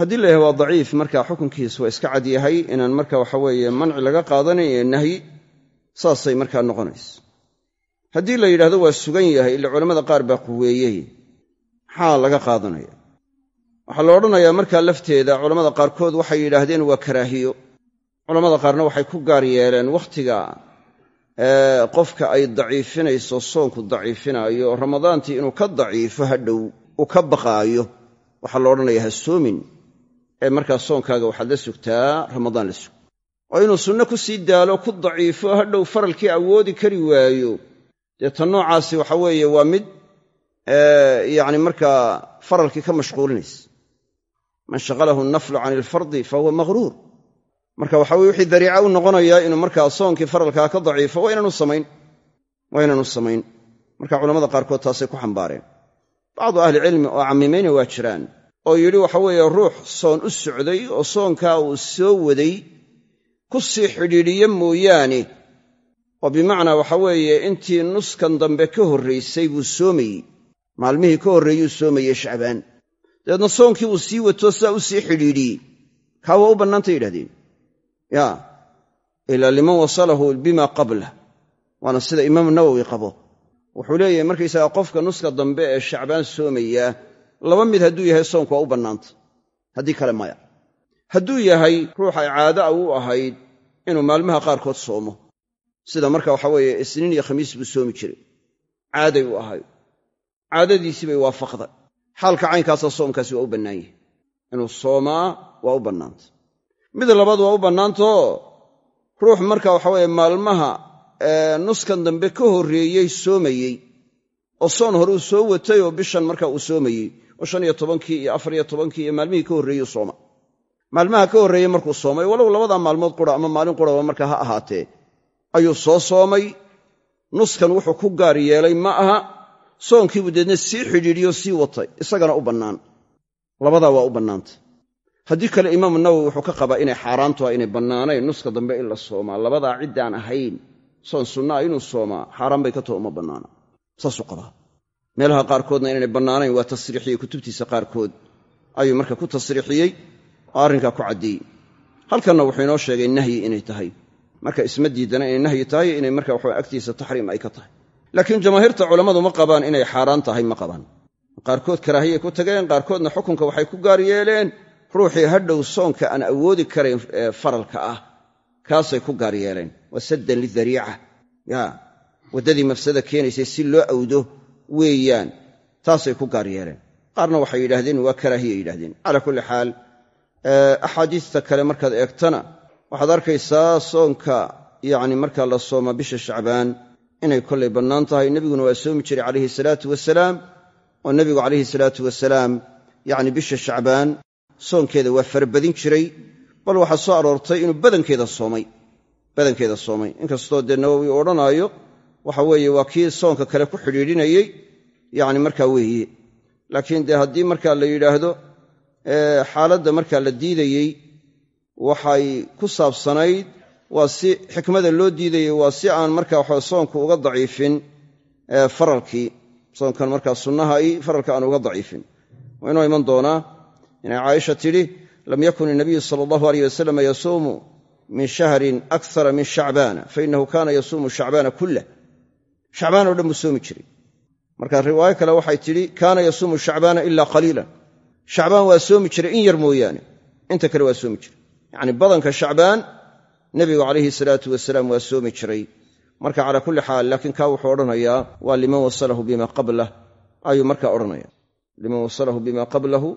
[SPEAKER 1] haddii la waa daciif marka xukunkiisu waa iska cad yahay inaan marka waxa weeye manci laga qaadanayn ee nahyi saasay markaa noqonaysa. Haddii la yidhahdo waa sugan yahay ila culammada qaar baa quweeyey maxaa laga qaadanaya. Waxaa la odhanayaa markaa lafteeda culammada qaarkood waxay yidhaahdeen waa karaahiyo. Culammada qaarna waxay ku gaar yeeleen wakhtiga qofka ay daciifinayso soonku daciifinaayo ramadaantii inuu ka daciifo hadhow uu ka baqaayo waxaa la odhanaya ha soomin. Ee markaa soonkaaga waxaad la sugtaa ramadaan la sug oo inuu sunno ku sii daalo ku daciifo hadhow faralkii awoodi kari waayo. Dee ta noocaasi waxa weeye waa mid yacni markaa faralkii ka mashquulinaysa. Man shaqalahu naflu cani ilfardi fa huwa maqhruur marka waxa weye wixii dariica u noqonayaa inuu markaa soonkii faralkaa ka daciifo waa inaanu samayn waa inaanu samayn. Marka culamada qaarkood taasay ku xambaareen. Bacdu ahlicilmi oo cammimayna waa jiraan oo yidhi waxa weeye ruux soon u socday oo soonkaa uu soo waday ku sii xidhiidhiye mooyaane. Oo bimacnaa waxa weeye intii nuskan dambe ka horraysay buu soomayey maalmihii ka horreeyuu soomayey shacbaan. Dabeedna soonkii uu sii wato sidaa u sii xidhiidhiyey. Kaa waa u bannaantay yidhahdeen ya ilaa liman wasalahu bima qablah waana sida imaamu nawowi qabo. Wuxuu leeyahay markaysaga qofka nuska dambe ee shacbaan soomayaa laba mid hadduu yahay soonku waa u bannaanta haddii kale maya. Hadduu yahay ruuxa caada a u ahayd inuu maalmaha qaarkood soomo. Sida marka waxa weeye isniin iyo khamiis buu soomi jiray. Caaday u ahayd caadadiisii bay waafaqday. Xaalka caynkaasa soomkaasi waa u bannaan yahay. Inuu soomaa waa u bannaanta mid labaad waa u bannaantao ruux marka waxa weeye maalmaha nuskan dambe ka horreeyey soomayey oo soon hore uu soo watay oo bishan marka uu soomayey oo shan iyo tobankii iyo afar iyo tobankii iyo maalmihii ka horreeyey sooma. Maalmaha ka horreeyey markuu soomay walow labadaa maalmood qura ama maalin quraba marka ha ahaatee ayuu soo soomay. Nuskan wuxuu ku gaar yeelay ma aha soonkiibuu deedna sii xidhiidhiyo sii watay isagana u bannaan. Labadaa waa u bannaanta haddii kale imaamu nawowi wuxuu ka qabaa inay xaaraantuha inay bannaanayn. Nuska dambe in la soomaa. Labadaa ciddaan ahayn soon sunnaa inuu soomaa xaaraan bay ka taho uma bannaana. Saasuu qabaa. Meelaha qaarkoodna inaynay bannaanayn waa tasriixiyey kutubtiisa qaarkood. Ayuu marka ku tasriixiyey oo arrinkaa ku caddeeyey halkanna wuxuu inoo sheegay nahyi inay tahay. Marka isma diidana inay nahyi tahay inay marka waxa agtiisa taxriim ay ka tahay. Laakiin jamaahiirta culammadu ma qabaan inay xaaraan tahay ma qabaan. Qaarkood karaahiyay ku tageen qaarkoodna xukunka waxay ku gaar yeeleen ruuxii hadhow soonka aan awoodi karayn faralka ah kaasay ku gaar yeeleen. Waa saddan lidariica. Ya waddadii mafsada keenaysay si loo awdo weeyaan taasay ku gaar yeeleen. Qaarna waxay yidhaahdeen waa karaahiya yidhahdeen calaa kulli xaal axaadiista kale markaad eegtana waxaad arkaysaa soonka yacni markaa la sooma bisha shacbaan inay kollay bannaan tahay. Nebiguna waa soomi jiray calayhi salaatu wasalaam oo nebigu calayhi salaatu wasalaam yacni bisha shacbaan soonkeeda waa farabadin jiray bal waxaa soo aroortay inuu badankeeda soomay inkastoo dee nawowi u odhanaayo waxa weeye waa kii soonka kale ku xidhiidhinayey yacni markaa weeye. Laakiin dee haddii markaa la yidhaahdo xaaladda markaa la diidayey waxay ku saabsanayd waa si xikmada loo diidayey waa si aan marka waxa soonku uga daciifin faralkii. Soonkan markaa sunnaha i faralka aan uga daciifin. Waa inoo iman doonaa inay caaisha tidhi lam yakun inabiyu sala allahu aleyh wasalam yasuumu min shahrin akara min shacbaana fainahu kaana yasuumu shacbaana kullah shacbaan oo dhan buu soomi jiray. Marka riwaayo kale waxay tidhi kaana yasuumu shacbaana ila qaliila shacbaan waa soomi jiray in yar mooyaane. Inta kale waa soomi jiray. Yacni badanka shacbaan nebigu calayhi salaatu wasalaam waa soomi jiray. Marka calaa kulli xaal laakiin kaa wuxuu odhanayaa waa liman wasalahu bima qablah ayuu markaa odhanaya. Liman wasalahu bima qablahu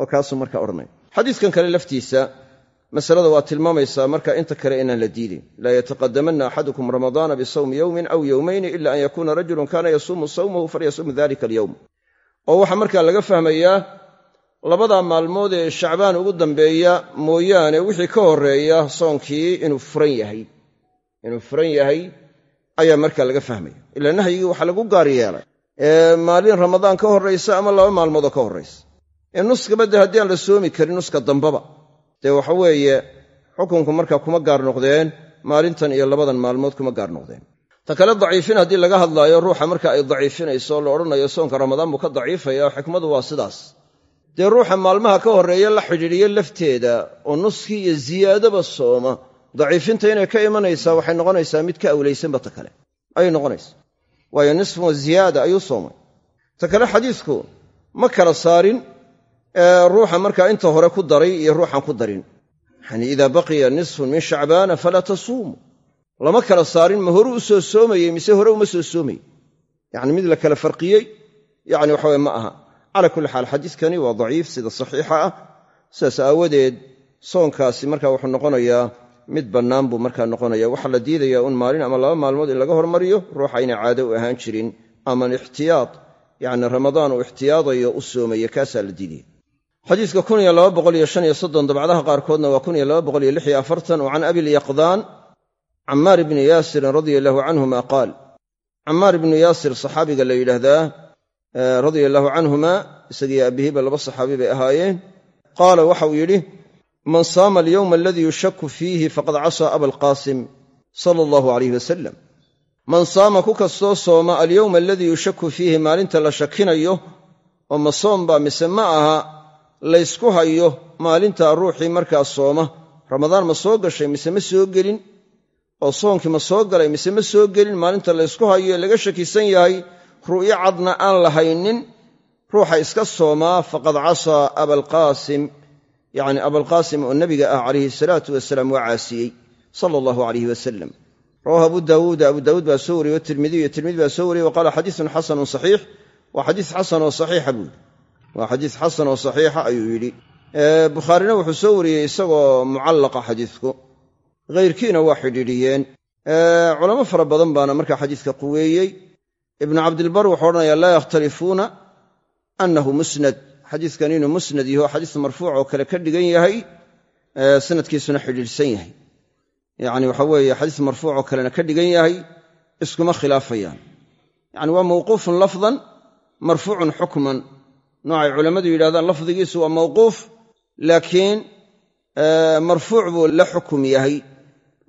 [SPEAKER 1] oo kaasuu markaa odhanaya xadiiskan kale laftiisa masalada waa tilmaamaysaa marka inta kale inaan la diidin. Laa yataqadamanna axadukum ramadaana bisawmi yowmin aw yowmayni ila an yakuuna rajulun kaana yasuumu sawmahu falyasum dalika alyowm oo waxaa markaa laga fahmayaa labadaa maalmood ee shacbaan ugu dambeeya mooyaane wixii ka horreeya soonkii inuu furan yahay. Inuu furan yahay ayaa markaa laga fahmaya. Ilaa nahyigii waxaa lagu gaar yeelay. Ee maalin ramadaan ka horraysa ama laba maalmoodoo ka horraysa ee nuskaba de haddii aan la soomi karin nuska dambaba. Dee waxa weeye xukunku markaa kuma gaar noqdeen maalintan iyo labadan maalmood kuma gaar noqdeen. Ta kale daciifin haddii laga hadlaayo ruuxa marka ay daciifinayso la odhanayo soonka ramadaan buu ka daciifaya xikmadu waa sidaas. Dee ruuxa maalmaha ka horreeya la xidhiidhiyo lafteeda oo nuskii iyo ziyaadaba sooma daciifinta inay ka imanaysaa waxay noqonaysaa mid ka awlaysanba ta kale. Ayay noqonaysaa. Waayo nisfun wa ziyaada ayuu soomay. Ta kale xadiisku ma kala saarin ruuxa markaa inta hore ku daray iyo ruuxaan ku darin. Yanii idaa baqiya nisfun min shacbaana falaa tasuumu lama kala saarin ma horu u soo soomayey mise hore uma soo soomayey yacni mid la kala farqiyey yacni waxaweye ma aha. Calaa kulli xaal xadiiskani waa daciif sida saxiixa ah. Sidaas aawadeed soonkaasi marka wuxuu noqonayaa mid bannaan buu markaa noqonaya waxaa la diidaya un maalin ama laba maalmood in laga hormariyo ruuxa inay caado u ahaan jirin aman ixtiyaad yacni ramadaan uu ixtiyaadayo u soomaya kaasaa la diidaya xadiiska dabcdaha qaarkoodna waa oo can abilyaqdaan camaar ibni yaasirin radia allahu canhuma qaal. Camaar ibnu yaasir saxaabiga la yidhaahdaa radia allahu canhuma isagiyo abihiba laba saxaabi bay ahaayeen qaala waxauu yidhi man saama alyowma aladii yushaku fiihi faqad casaa abalqaasim sala allahu alayh wasalam man saama ku kastoo sooma alyowma aladii yushaku fiihi maalinta la shakinayo oo ma soom baa mise ma aha laysku hayo maalintaa ruuxii markaa sooma. Ramadaan ma soo gashay mise ma soo gelin? Oo soonkii ma soo galay mise ma soo gelin? Maalinta laysku hayo ee laga shakisan yahay ru'yo cadna aan lahaynin ruuxa iska soomaa faqad casaa abalqaasim yacni abalqaasim oo nebiga ah calayhi salaatu wasalaam waa caasiyey sala allahu alayhi wasalam rawahu abu daawuuda abu daawuud baa soo wariyey tirmidiy iyo tirmidi baa soo wariyey wa qaala xadiisun xasanun saxiix waa xadiis xasan oo saxiixa buu yidhi waa xadiis xasan oo saxiixa ayuu yidhi. Bukhaarina wuxuu soo wariyey isagoo mucallaqa xadiisku. Hayrkiina waa xidhiidhiyeen. Culamo fara badan baana markaa xadiiska quweeyey. Ibnu cabdilbar wuxuu odhanayaa laa yakhtalifuuna annahu musnad. Xadiiskan inuu musnad yaho xadiis marfuuc oo kale ka dhigan yahay sanadkiisuna xidhiidhsan yahay. Yacni waxa weeye xadiis marfuuc oo kalena ka dhigan yahay iskuma khilaafayaan. Yacni waa mawquufun lafdan marfuucun xukman noocay culammadu yidhahdaan lafdigiisu waa mawquuf laakiin marfuuc buu la xukum yahay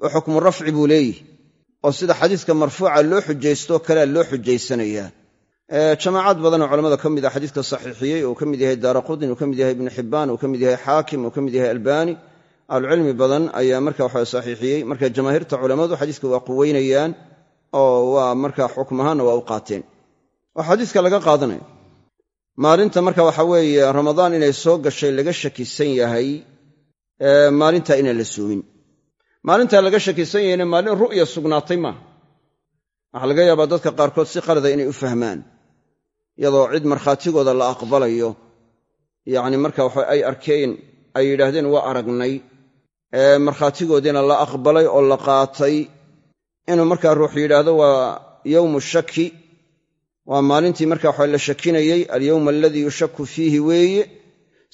[SPEAKER 1] oo xukmu rafci buu leeyihi oo sida xadiiska marfuuca loo xujaystoo kalea loo xujaysanayaa jamaacad badanoo culamada ka mid a xadiiska saxiixiyey uu ka mid yahay daara qudin uu ka mid yahay ibnu xibbaan uu ka mid yahay xaakim uu ka mid yahay albaani ahlucilmi badan ayaa marka waxa saxiixiyey. Marka jamaahiirta culammadu xadiiska waa quweynayaan oo waa marka xukm ahaanna waa u qaateen. Oo xadiiska laga qaadanayo maalinta marka waxa weeye ramadaan inay soo gashay laga shakisan yahay maalintaa inaan la soomin maalintaa laga shakisan yahayna maalin ru'ya sugnaatay maaha. Waxaa laga yaabaa dadka qaarkood si qalada inay u fahmaan iyadoo cid markhaatigooda la aqbalayo. Yacni marka waxa ay arkeen ay yidhaahdeen waa aragnay. Markhaatigoodiina la aqbalay oo la qaatay. Inuu markaa ruux yidhaahdo waa yowmu shaki waa maalintii marka waxa la shakinayey alyowma aladii yushaku fiihi weeye.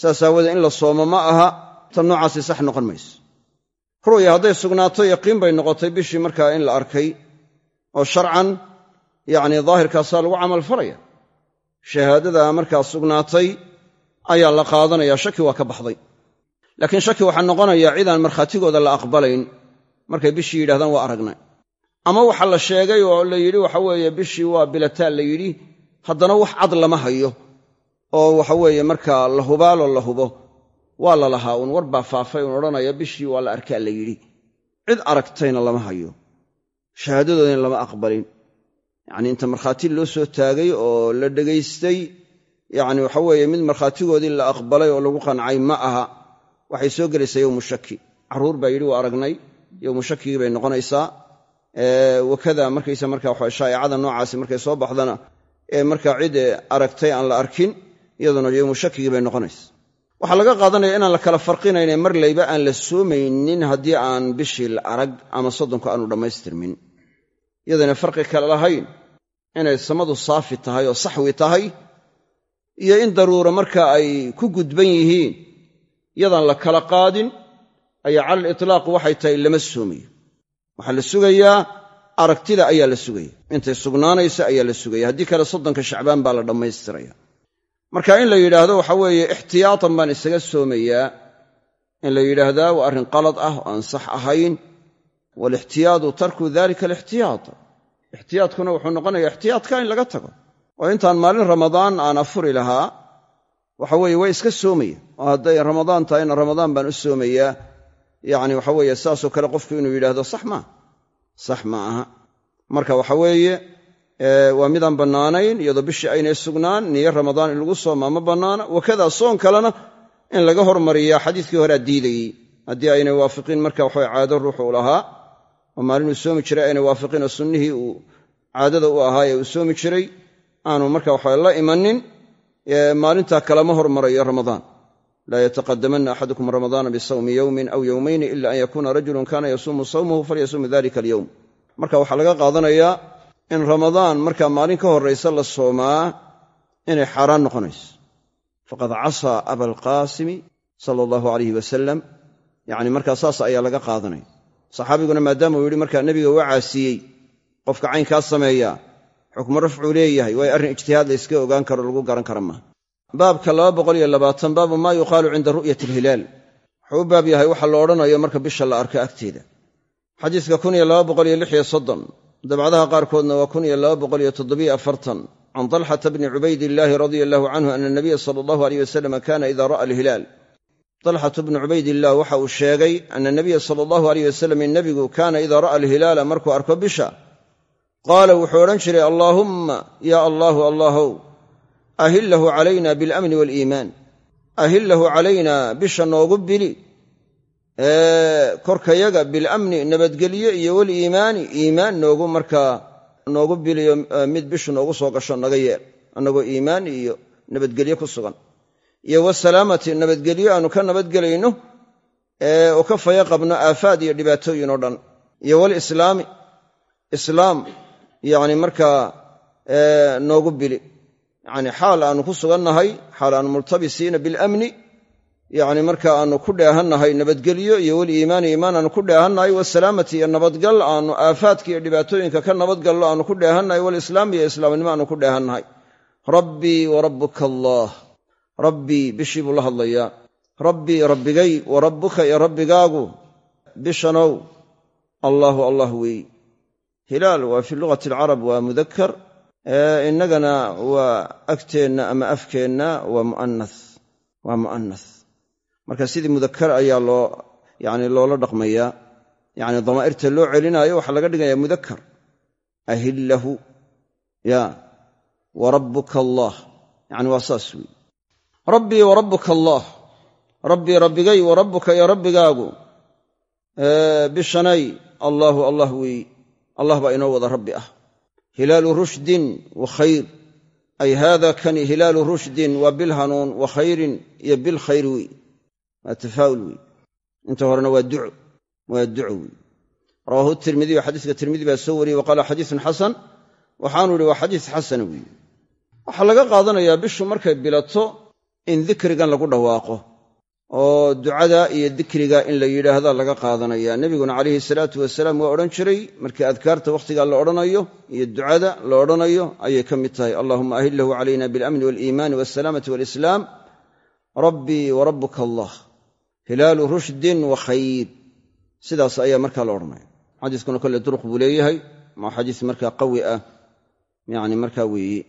[SPEAKER 1] Saas aawoodee in la soomo ma aha tan noocaasi sax noqon mayso. Ru'ya hadday sugnaato yaqiin bay noqotay bishii markaa in la arkay oo sharcan yacni daahirkaasaa lagu camalfalaya shahaadada markaa sugnaatay ayaa la qaadanaya shaki waa ka baxday. Laakiin shaki waxaa noqonaya cidaan markhaatigooda la aqbalayn. Markay bishii yidhahdaan waa aragnay ama waxa la sheegay oo la yidhi waxa weeye bishii waa bilataan la yidhi haddana wax cad lama hayo. Oo waxa weeye markaa la hubaaloo la hubo waa la lahaa uun war faafay uun odhanaya bishii waa la arkaa la yidhi. Cid aragtayna lama hayo shahaadadoodina lama aqbalin. Yacnii inta markhaati loo soo taagay oo la dhegaystay yacni waxa weeye mid markhaatigoodii la aqbalay oo lagu qancay ma aha. Waxay soo gelaysaa yowmu shaki carruur baa yidhi waa aragnay yowmu shakigii bay noqonaysaa wakada markaysa marka shaa'icada noocaasi markay soo baxdana ee markaa cid aragtay aan la arkin iyaduna yowmu shakigii bay noqonaysa. Waxaa laga qaadanaya inaan la kala farqinayne mar layba aan la soomaynin haddii aan bishii la arag ama soddonku aanu dhammaystirmin. Iyadana farqi kale lahayn inay samadu saafi tahay oo saxwi tahay iyo in daruura marka ay ku gudban yihiin yadaan la kala qaadin ayaa cala alitlaaq waxay tahay lama soomayo waxaa la sugayaa aragtida ayaa la sugaya. Intay sugnaanaysa ayaa la sugaya. Haddii kale soddonka shacbaan baa la dhammaystiraya. Marka in la yidhaahdo waxa weeye ixtiyaatan baan isaga soomayaa in la yidhaahdaa waa arrin qalad ah oo aan sax ahayn. Waalixtiyaadu tarku dalika alixtiyaat ixtiyaadkuna wuxuu noqonayaa ixtiyaadka in laga tago. Oo intaan maalin ramadaan aan afuri lahaa waxa weeye waa iska soomaya. Oo hadday ramadaan tahayna ramadaan baan u soomayaa yacni waxa weeye saasoo kale qofku inuu yidhaahdo sax maaha sax ma aha. Marka waxa weeye waa midaan bannaanayn iyadoo bishii aynay sugnaan niyo ramadaan in lagu soomaa ma bannaana. Wakadaa soon kalena in laga hormariyaa xadiiskii horea diidayey. Haddii aynay waafiqiin marka waxawe caado ruuxu lahaa oo maalinuu soomi jiray aynay waafiqiin oo sunnihii uu caadada u ahaa ee uu soomi jiray aanu marka waxawe la imanin maalintaa kalama hormarayo ramadaan laa yataqadamanna axadukum ramadaana bisawmi yowmin aw yowmayni ila an yakuuna rajulun kaana yasuumu sawmahu falyasum dalika alyowm marka waxaa laga qaadanayaa in ramadaan markaa maalin ka horraysa la soomaa inay xaaraan noqonayso faqad casaa abalqaasimi sala allahu alayhi wasalam yacni markaa saas ayaa laga qaadanaya saxaabiguna maadaama uu yidhi markaa nebiga waa caasiyey qofka caynkaa sameeya xukmu rafcuu leeyahay waayo arrin ijtihaad la yska ogaan karo lagu garan kara maaha baabka baabu maa yuqaalu cinda ru'yati alhilaal. Wuxuu baab yahay waxa la odhanayo marka bisha la arko agteeda. Xadiiska dabcdaha qaarkoodna waa can talxata bni cubaydillaahi radia allahu canhu ana nabiya sala allahu aleyh wasalam kana ida ra'a alhilaal. Talxatu bnu cubaydillaah waxa uu sheegay ana nabiya sala allahu aleyh wasalam nebigu kaana ida ra'a alhilaala markuu arko bisha qaala wuxuu odhan jiray allaahumma yaa allaahu allaahow ahillahu calayna biاlamni waaliimaan ahillahu calayna bisha noogu bili. Korkayaga bilamni nabadgelyo iyo waliimaani iimaan noogu markaa noogu biliyo mid bishu noogu soo gasho naga yeel. Annagoo iimaan iyo nabadgelyo ku sugan. Iyo wasalaamati nabadgelyo aanu ka nabadgelayno oo ka faya qabno aafaad iyo dhibaatooyin oo dhan. Iyo walislaami islaam yani markaa noogu bili yani xaal aanu ku sugannahay xaal aanu multabisiina bilamni yani marka aanu ku dheehannahay nabadgelyo iyo weliimaani iimaan aanu ku dheehannahay wasalaamati iyo nabadgal aanu aafaadka iyo dhibaatooyinka ka nabadgallo aanu ku dheehannahay walislaam iyo islaamnimo aanu ku dheehannahay. Rabbii wa rabbuka allah. Rabbii bishii buu la hadlayaa. Rabbii rabbigay wa rabbuka iyo rabbigaagu bishanow. Allaahu allah weeyi hilaal waa fii lugati alcarab waa mudakar innagana waa agteenna ama afkeenna waa mu'anas waa mu'anas marka sidii mudakar ayaa loo yani loola dhaqmayaa yani damaa'irta loo celinaayo waxaa laga dhigaya mudakar ahillahu ya wa rabbuka allah. Yani waa saas weyi rabbii wa rabbuka allah. Rabbii rabbigay wa rabbuka iyo rabbigaagu. Bishanay allaahu allah weeyi allah baa inoo wada rabbi ah hilaalu rushdin wa khayr. Ay haada kani hilaalu rushdin waa bilhanuun wa khayrin iyo bilkhayr wey waa tafaa'ul wey inta horena waa duco waa duco wey rawaahu tirmidiy xadiiska tirmidi baa soo wariyey wa qaala xadiisun xasan. Waxaanu ihi waa xadiis xasana weeye waxaa laga qaadanayaa bishu markay bilato in dikrigan lagu dhawaaqo oo ducada iyo dikriga in la yidhaahda laga qaadanaya. Nebiguna calayhi salaatu wasalaam waa odhan jiray markii adkaarta wakhtigaa la odhanayo iyo ducada la odhanayo ayay ka mid tahay. Allahuma ahillahu calayna bilamni waaliimaani waasalaamati waalislaam rabbii wa rabbuka allah hilaalu rushdin wa khayr. Sidaas ayaa markaa la odhanaya. Xadiiskuna kole duruq buu leeyahay. Waa xadiis markaa qawi ah. Yani markaa weeye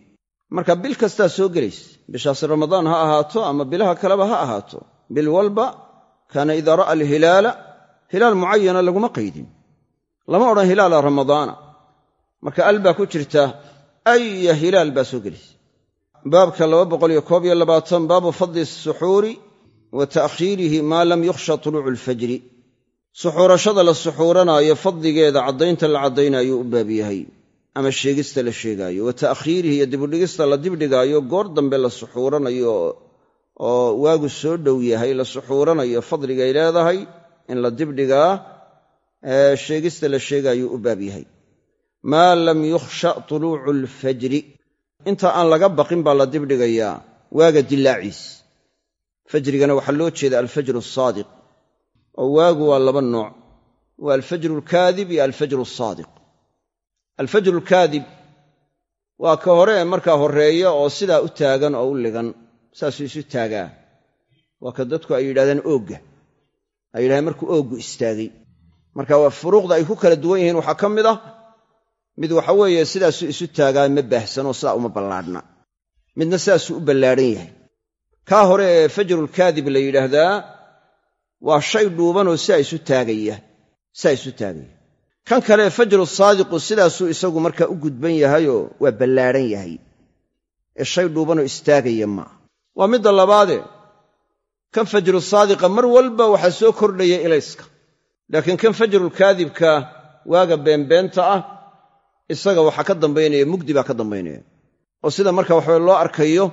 [SPEAKER 1] marka bil kastaa soo gelaysa bishaasi ramadaan ha ahaato ama bilaha kaleba ha ahaato bil walba kaana idaa ra'a alhilaala hilaal mucayana laguma qaydin. Lama odhan hilaala ramadaana. Marka al baa ku jirta aya hilaal baa soo gelaysa baabka baabu fadli asuxuuri wa ta'khiirihi maa lam yukhsha tuluucu alfajri suxuurashada la suxuuranaayo fadligeeda caddaynta la caddaynayuu u baab yahay. Ama sheegista la sheegaayo. Wa ta'khiirihi iyo dibudhigista la dibdhigaayo goor dambe la suxuuranayo waagu soo dhow yahay la suxuuranayo fadligay leedahay in la dibdhigaa sheegista la sheegaayuu u baab yahay. Maa lam yukhsha tuluucu alfajri inta aan laga baqin baa la dibdhigayaa waaga dillaaciis fajrigana waxaa loo jeeda alfajru asaadiq oo waagu waa laba nooc. Waa alfajru alkaadib iyo alfajru asaadiq alfajru alkaadib waa ka hore markaa horreeya oo sidaa u taagan oo u ligan saasuu isu taagaa. Waa ka dadku ay yidhahdaan oogga. Ay yidhahdeen markuu ooggu istaagay. Marka waa furuuqda ay ku kala duwan yihiin waxaa ka mid ah mid waxa weeye sidaasuu isu taagaa ma baahsanoo sidaa uma ballaadhna. Midna sidaasuu u ballaadhan yahay. Kaa hore ee fajrulkaadib la yidhaahdaa waa shay dhuubanoo sidaa isu taagaya sidaa isu taagaya. Kan kale fajru saadiqu sidaasuu isagu markaa u gudban yahayoo waa ballaadhan yahay. Ee shay dhuubanoo istaagaya maa waa midda labaade. Kan fajru saadiqa mar walba waxaa soo kordhaya ilayska. Laakiin kan fajrulkaadibka waaga beenbeenta ah isaga waxaa ka dambaynaya mugdi baa ka dambaynaya. Oo sida marka waxawe loo arkayo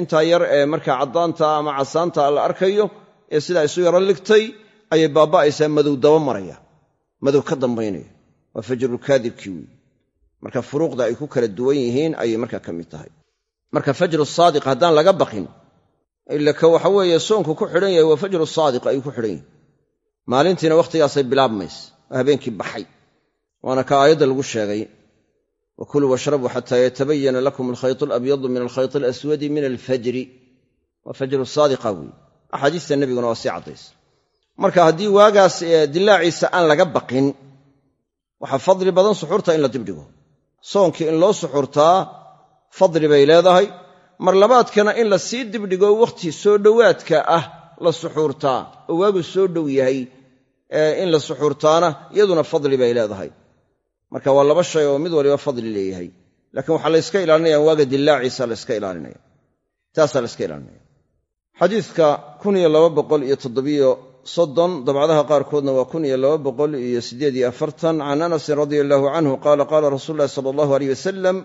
[SPEAKER 1] intaa yar ee markaa caddaanta ama casaanta la arkayo ee sidaa isu yaro ligtay ayay baaba'aysaa madow daba maraya. Madow ka dambaynaya. Waa fajrulkaadibkii wey marka furuuqda ay ku kala duwan yihiin ayay markaa ka mid tahay marka fajru saadiq haddaan laga baqin ila waxa weeye soonku ku xidhan yahay waa fajru saadiq ayuu ku xidhan yahay. Maalintiina wakhtigaasay bilaabmays habeenkii baxay waana ka aayadda lagu sheegay. Wa kuluu washrabuu xataa yatabayana lakum alkhayt alabyadu min alkhayt alaswadi min alfajri. Waa fajru saadiqa weeye axaadiista nebiguna waa sii caddaysa marka haddii waagaas dilaaciisa aan laga baqin waxaa fadli badan suxuurta in la dibdhigo. Soonkii in loo suxuurtaa fadli bay leedahay. Mar labaadkana in la sii dibdhigo wakhti soo dhowaadka ah la suxuurtaa. Oo waagu soo dhow yahay in la suxuurtaana iyaduna fadli bay leedahay. Marka waa laba shay oo mid waliba fadli leeyahay. Laakiin waxaa layska ilaalinaya waaga dillaaciisa layska ilaalinaya. Taasaa layska ilaalinaya. Xadiidka dabcadaha qaarkoodna waa can anasin radia allahu canhu qaala qaala rasuulu ulahi sala allahu aleyh wasalam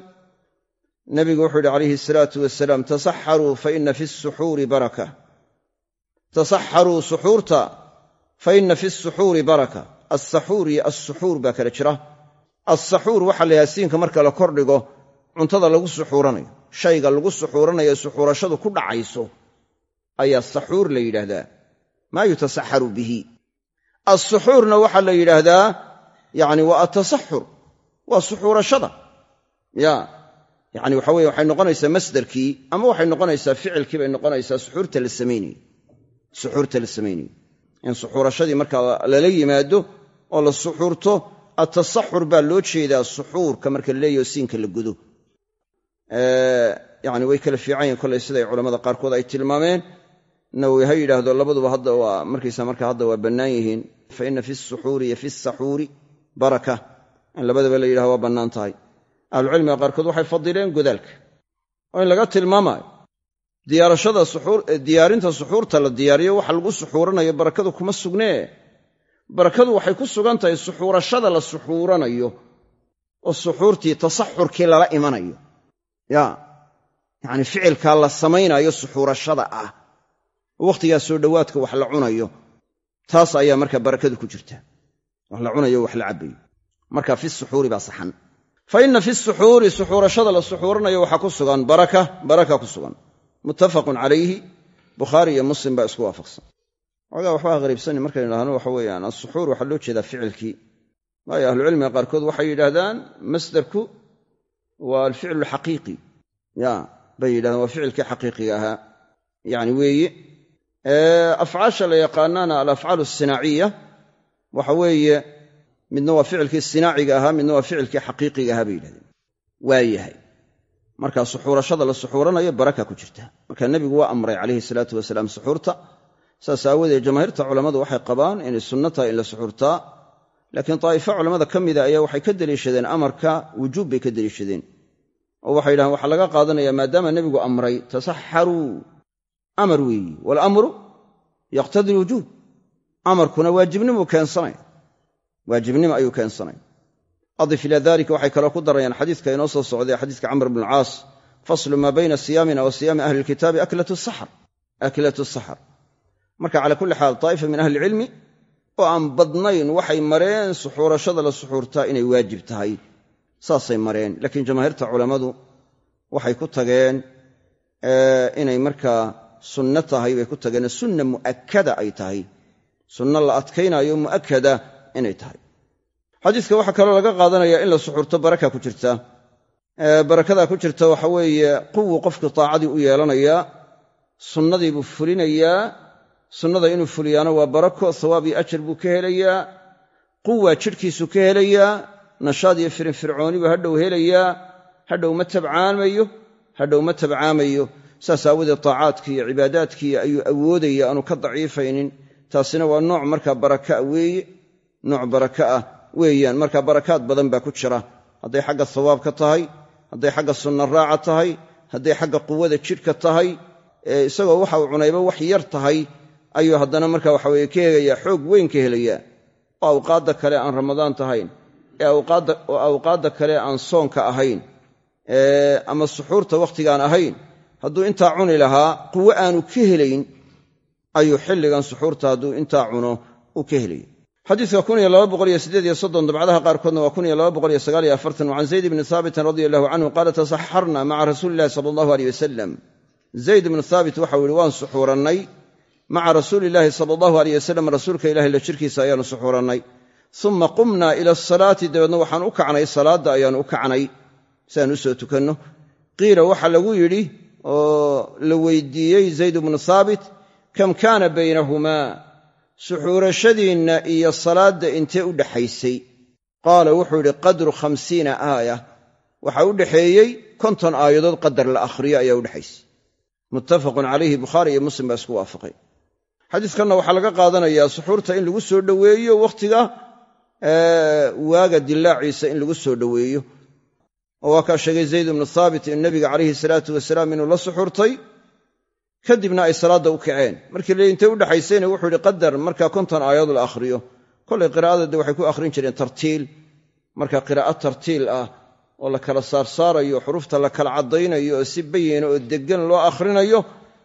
[SPEAKER 1] nabigu wuxuu yihi calayhi asalaatu wasalaam tasaxaruu fa ina fi suxuuri baraka. Tasaxaruu suxuurta fa ina fi suxuuri baraka. Alsaxuur iyo alsuxuur baa kala jira. Alsaxuur waxaa la yidhaha siinka marka la kordhigo cuntada lagu suxuuranayo shayga lagu suxuuranayo suxuurashadu ku dhacayso ayaa saxuur la yidhaahdaa. Maa yutasaxaru bihi. Alsuxuurna waxaa la yidhaahdaa yacni waa atasaxur waa suxuurashada. Ya yacni waxa weye waxay noqonaysaa masdarkii ama waxay noqonaysaa ficilkii bay noqonaysaa suxuurta la samaynayo suxuurta la samaynayo in suxuurashadii markaa lala yimaado oo la suxuurto atasaxur baa loo jeedaa suxuurka marka la leeyaho siinka la gudo. Yani way kala fiican yihiin kollay siday culamada qaarkood ay tilmaameen. Nawowi ha yidhaahdo labaduba hadda waa markaysa marka hadda waa bannaan yihiin. Fa ina fi suxuuri iyo fi saxuuri baraka. Labadaba la yidhahdo waa bannaan tahay ahlucilmiga qaarkood waxay fadileen godaalka. oo in laga tilmaamaayo diyaarinta suxuurta la diyaariyo waxa lagu suxuuranayo barakadu kuma sugnee. Barakadu waxay ku sugan tahay suxuurashada la suxuuranayo oo suxuurtii tasaxurkii lala imanayo. Ya yacni ficilkaa la samaynayo suxuurashada ah. Oo wakhtigaa soo dhowaadka wax la cunayo taas ayaa marka barakadu ku jirta. Wax la cunayo wax la cabbayo. Marka fi suxuuri baa saxan fa inna fi suxuuri suxuurashada la suxuuranayo waxaa ku sugan baraka baraka ku sugan. Muttafaqun calayhi bukhaari iyo muslim baa isku waafaqsan. Ogaa waxbaa hariibsani markaynu idhahno waxa weeyaan asuxuur waxaa loo jeedaa ficilkii. Waayo ahlucilmiga qaarkood waxay yidhaahdaan masdarku waa alficlu alxaqiiqi. Ya bay yidhahdaan waa ficilkii xaqiiqiga ahaa. Yani la yaqaanaana alafcaal asinaaciya waxa midna waa ficilkii sinaaciga ahaa midna waa ficilkii xaqiiqiga ahaa bay yidhahdeen waa yahay marka suxuurashada la suxuuranayo baraka ku jirta. Marka nebigu waa amray calayhi salaatu wasalaam suxuurta. Saas aawadeed jamaahiirta culammadu waxay qabaan inay sunno tahay in la suxuurtaa laakiin daa'ifo culammada ka mida ayaa waxay ka deliishadeen amarka wujuub bay ka deliishadeen. Oo waxay yidhahdeen waxaa laga qaadanaya maadaama nebigu amray tasaxaruu amar weeyi. Waalamru yaqtadi lwujuub amarkuna waajibnimu keensanaya waajibnimo ayuu keensanaya adif ilaa dalika waxay kaloo ku darayaan xadiidka inoo soo socday xadiiska camr bn alcaas faslu maa bayna siyaamina wa siyaami ahli lkitaabi aklat saxar marka cala kulli xaal daa'ifa min ahli ilcilmi oo aan badnayn waxay mareen suxuurashada la suxuurtaa inay waajib tahay. Saasay mareen laakiin jamaahiirta culammadu waxay ku tageen inay markaa sunno tahay bay ku tageen sunna mu'akkada ay tahay. Sunno la adkaynaayo mu'akkada inay tahay. Xadiiska waxaa kaloo laga qaadanaya in la suxuurto baraka ku jirta. Barakadaa ku jirta waxa weeye quwu qofku taacadii u yeelanayaa sunnadii buu fulinayaa sunnada inuu fuliyaano waa barako hawaab iyo ajar buu ka helayaa quwaa jidhkiisu ka helayaa nashaad iyo firinfircooni buu hadhow helayaa hadhow ma tabcaamayo hadhow ma tabcaamayo. Saas aawadeed taacaadkii iyo cibaadaadkii ayuu awoodaya aanu ka daciifaynin. Taasina waa nooc markaa barakaa weeye nooc baraka ah. Weeyaan marka barakaad badan baa ku jira. Hadday xagga hawaabka tahay hadday xagga sunna raaca tahay hadday xagga quwada jidhka tahay isagoo waxa uu cunayba wax yar tahay ayuu haddana marka waxaweye ka helayaa xoog weyn ka helayaa. Oo awqaadda kale aan ramadaan tahayn oo awqaadda kale aan soonka ahayn ama suxuurta wakhtigaan ahayn. Hadduu intaa cuni lahaa quwo aanu ka helayn ayuu xilligan suxuurta hadduu intaa cuno uu ka helaya xadiidka dabcadaha qaarkoodna waa can zayd bni haabitin radi allahu canhu qaala tasaxarna maca rasuuli illahi sala allahu aleyh wasalam zayd bnu haabit waxau yihi waan suxuurannay. Maca rasuuli sala allahu aleyh wasalam rasuulka ilahi la jirkiisa ayaanu suxuurannay. Uma qumna ila asalaati dabeedna waxaan u kacnay salaadda ayaanu u kacnay. Siaan u soo tukanno. Qiila waxa lagu yidhi oo la weydiiyey zayd bnu haabit kam kaana baynahumaa suxuurashadiinna iyo salaadda intee u dhaxaysay. Qaala wuxuu yidhi qadru khamsiina aaya. Waxa u dhaxeeyey konton aayadood qadar la akhriyo ayaa u dhexaysay muttafaqun calayhi bukhaari iyo muslim baa isku waafaqay. Xadiiskanna waxaa laga qaadanayaa suxuurta in lagu soo dhoweeyo wakhtiga waaga dilaaciisa in lagu soo dhoweeyo. Oo waa kaa sheegay zayd ibnu haabit in nebiga calayhi salaatu wasalaam inuu la suxuurtay kadibna ay salaadda u kaceen. Markii la intay u dhexaysayna wuxuu ihi qadar. Markaa konton aayadood la akhriyo. Kollay qiraa'ada de waxay ku akhrin jireen tartiil. Marka qiraa'o tartiil ah oo la kala saarsaarayo xurufta la kala caddaynayo oo si bayina oo deggan loo akhrinayo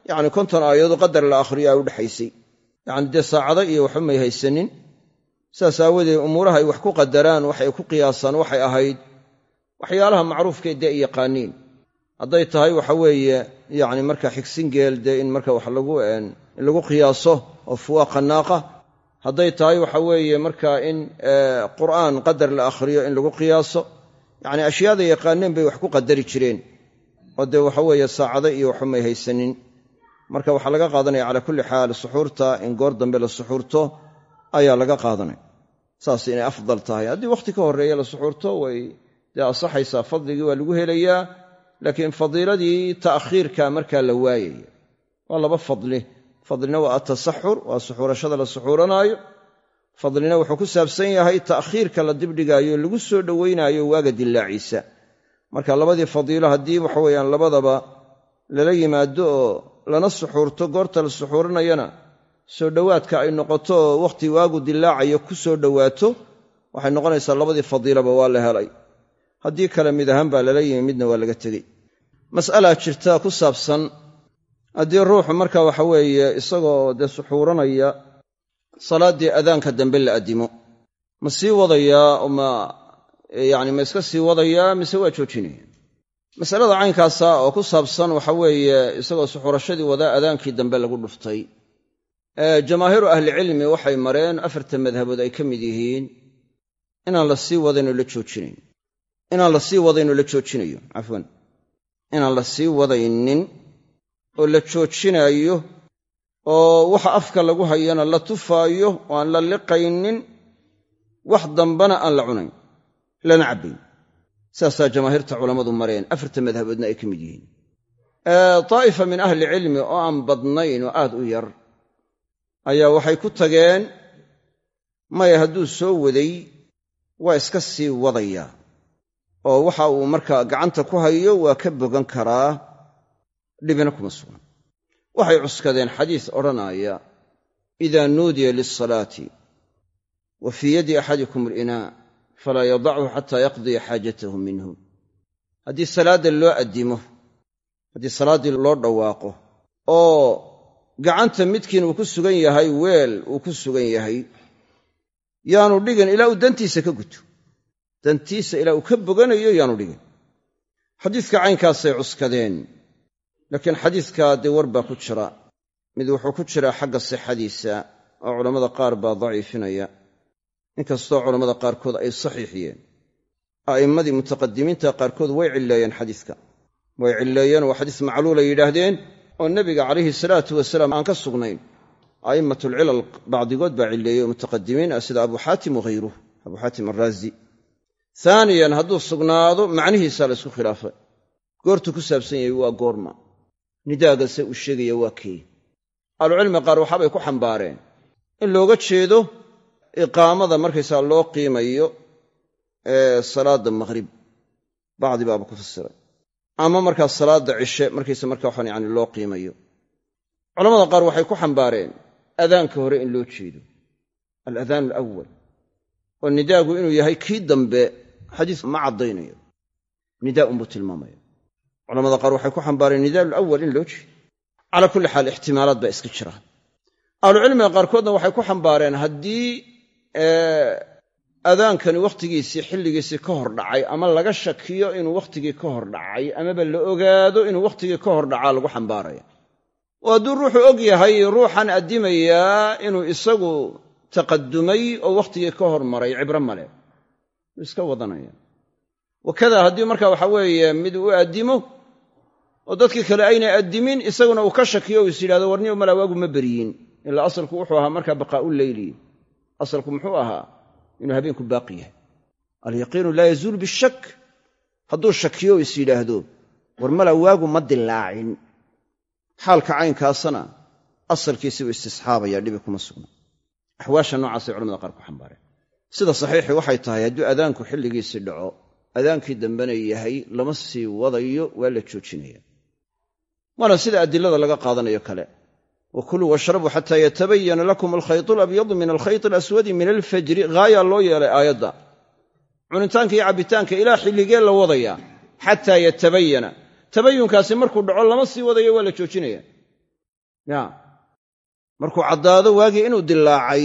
[SPEAKER 1] yacni konton aayadood qadar la akhriyo aa u dhexaysay yacni dee saacado iyo waxba may haysanin. Saas aawadeed umuuraha ay wax ku qadaraan waxay ku qiyaasaan waxay ahayd waxyaalaha macruufkee dee yaqaaniin. Hadday tahay waxa weeye yacni marka xigsingeel dee in marka wax lagu qiyaaso oo fuwaaqa naaqa hadday tahay waxa weeye marka in qur'aan qadar la akhriyo in lagu qiyaaso yacni ashyaada yaqaaneen bay wax ku qadari jireen oo dee waxa weeye saacado iyo waxba may haysanin. Marka waxaa laga qaadanaya calaa kulli xaal suxuurta in goor dambe la suxuurto ayaa laga qaadanaya saas inay afdal tahay. Haddii wakhti ka horreeya la suxuurto way dee asaxaysaa fadligii waa lagu helayaa laakiin fadiiladii ta'khiirka markaa la waayaya waa laba fadli. Fadlina waa atasaxur waa suxuurashada la suxuuranaayo. Fadlina wuxuu ku saabsan yahay ta'khiirka la dibdhigaayo lagu soo dhowaynaayo waaga dillaaciisa. Marka labadii fadiilo haddii waxa weeyaan labadaba lala yimaado oo lana suxuurto goorta la suxuuranayana soo dhowaadka ay noqoto oo wakhti waagu dillaacayo ku soo dhowaato waxay noqonaysaa labadii fadiilaba waa la helay. Haddii kale mid ahaan baa lala yimi midna waa laga tegey mas'alaa jirta ku saabsan haddii ruuxu marka waxa weeye isagoo dee suxuuranaya salaaddii adaanka dambe la addimo. Ma sii wadayaa ma yacni ma iska sii wadayaa mise waa joojinaya? Masalada caynkaasa oo ku saabsan waxa weeye isagoo suxuurashadii wadaa adaankii dambe lagu dhuftay jamaahiiru ahlicilmi waxay mareen afarta madhabood ay ka mid yihiin inaan la sii wadaynoo la joojinayn. Inaan la sii wadaynoo la joojinayo. Cafwan inaan la sii wadaynin oo la joojinaayo oo waxa afka lagu hayana la tufaayo oo aan la liqaynin wax dambana aan la cunayn. Lana cabbayn. Saasaa jamaahiirta culammadu mareen afarta madhaboodna ay ka mid yihiin. Daa'ifa min ahli cilmi oo aan badnayn oo aad u yar ayaa waxay ku tageen maya hadduu soo waday waa iska sii wadayaa oo waxa uu markaa gacanta ku hayo waa ka bogan karaa dhibina kuma sugna waxay cuskadeen xadiis odhanaaya idaa nuudiya lilsalaati wa fii yadi axadikum alinaa falaa yadachu xataa yaqdiya xaajatahu minhu. Haddii salaadda loo addimo haddii salaaddii loo dhawaaqo oo gacanta midkiin uu ku sugan yahay weel uu ku sugan yahay yaanu dhigin ilaa uu dantiisa ka guto dantiisa ilaa uu ka boganayo yaanu dhigin. Xadiiska caynkaasay cuskadeen laakiin xadiiskaa dee war baa ku jira. Mid wuxuu ku jiraa xagga sixadiisa oo culammada qaar baa daciifinaya. Inkastoo culammada qaarkood ay saxiixiyeen a'immadii mutaqadimiinta qaarkood way cilleeyeen xadiiska. Way cilleeyeen waa xadiis macluulay yidhaahdeen oo nebiga calayhi salaatu wasalaam aan ka sugnayn. A'immatulcilal bacdigood baa cilleeyey oo mutaqadimiin ah sida abu xaatim waghayruh abu xaatim arraazi haaniyan hadduu sugnaado macnihiisaa la ysku khilaafay. Goortuu ku saabsan yahay waa goorma. Nidaagase uu sheegaya waa kee. Ahlucilmiga qaar waxaabay ku xambaareen. In looga jeedo iqaamada markaysaa loo qiimayo ee salaadda maqhrib. Bacdi baaba ku fasiray. Ama markaa salaadda cishe markaysa markaa waxaan yani loo qiimayo. Culamada qaar waxay ku xambaareen adaanka hore in loo jeedo. Aladaan alawal oo nidaagu inuu yahay kii dambe xadiis ma caddaynayo. Nidaa unbuu tilmaamaya culamada qaar waxay ku xambaareen nidaa alawal in loo jeedo. Calaa kulli xaal ixtimaalaad baa iska jira. Ahlucilmiga qaarkoodna waxay ku xambaareen haddii adaankani wakhtigiisii xilligiisii ka hor dhacay ama laga shakiyo inuu wakhtigii ka hor dhacay amaba la ogaado inuu wakhtigii ka hor dhacaa lagu xambaaraya. Oo hadduu ruuxu og yahay ruuxan addimayaa inuu isagu taqadumay oo wakhtigii ka hormaray cibro male iska wadanaya. Wakada haddii marka waxa weeye mid uu addimo oo dadkii kale aynay addimin isaguna uu ka shakiyo o is yidhahdo warniyo malaa waagu ma beryin ilaa asalku wuxuu ahaa markaa baqaa'u leyli. Asalku muxuu ahaa inuu habeenku baaqi yahay. Alyaqiinu laa yazuulu bishak. Hadduu shakiyo is yidhaahdo war malaa waagu ma dilaacin xaalka caynkaasana asalkiisii uu istisxaabaya dhibi kuma sugna. Axwaasha noocaasay culamada qaar ku xambaareen sida saxiixi waxay tahay hadduu adaanku xilligiisii dhaco adaankii dambena yahay lama sii wadayo waa la joojinaya. Waana sida adilada laga qaadanayo kale. Wa kuluu washrabuu xataa yatabayana lakum alkhaytu alabyadu min alkhayti alaswadi min alfajri haayaa loo yeelay aayadda. Cunitaanka iyo cabbitaanka ilaa xilligee la wadaya xataa yatabayana tabayunkaasi markuu dhaco lama sii wadayo waa la joojinaya. Ya markuu caddaado waagii inuu dilaacay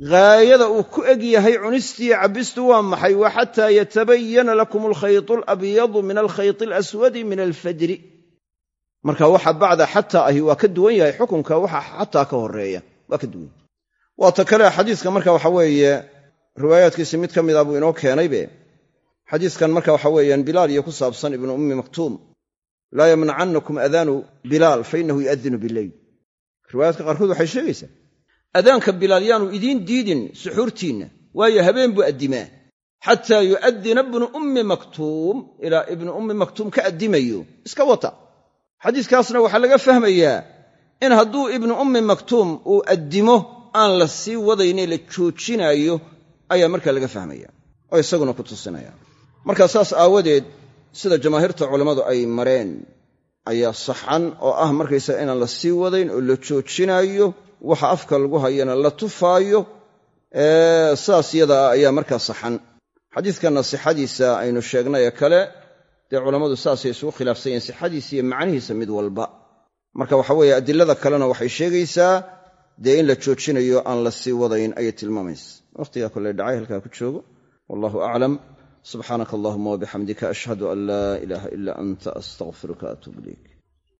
[SPEAKER 1] haayada uu ku eg yahay cunistiiyo cabbistu waa maxay? Waa xataa yatabayana lakum alkhaytu alabyadu min alkhayti alaswadi min alfajri. Marka waxa bacda xataa ahi waa ka duwan yahay xukunka waxa xataa ka horreeya waa ka duwan. Waa ta kale xadiiska marka waxa weeye riwaayaadkiisi mid ka mida buu inoo keenaybe xadiiskan marka waxa weeyaan bilaal iyo ku saabsan ibnu ummi maktuum laa yamnacannakum adaanu bilaal fa innahu yu'adinu bileyl riwaayaadka qaarkood waxay sheegaysaa adaanka bilaal yaanu idiin diidin suxuurtiinna waayo habeen buu addimaa xataa yu'addina ibnu ummi maktuum ilaa ibnu ummi maktuum ka addimayo. Iska wata. Xadiiskaasna waxaa laga fahmayaa in hadduu ibnu ummi maktuum uu addimo aan la sii wadayne la joojinaayo ayaa markaa laga fahmaya oo isaguna ku tusinaya. Marka saas aawadeed sida jamaahiirta culammadu ay mareen ayaa saxan oo ah markaysaga inaan la sii wadayn oo la joojinaayo waxa afka lagu hayana la tufaayo sidaas yadaa ayaa markaa saxan. Xadiidkanna sixadiisa aynu sheegnay ee kale dee culammadu saasay isugu khilaafsan yihiin sixadiisa iyo macnihiisa mid walba. Marka waxa weeye adilada kalena waxay sheegaysaa dee in la joojinayo aan la sii wadayn ayay tilmaamaysa. Wakhtigaa koley dhacay halkaa ku joogo. Wallahu aclam subxaanaka allahuma wabixamdika ashhadu an laa ilaaha ila anta astaqfiruka atuub ilayk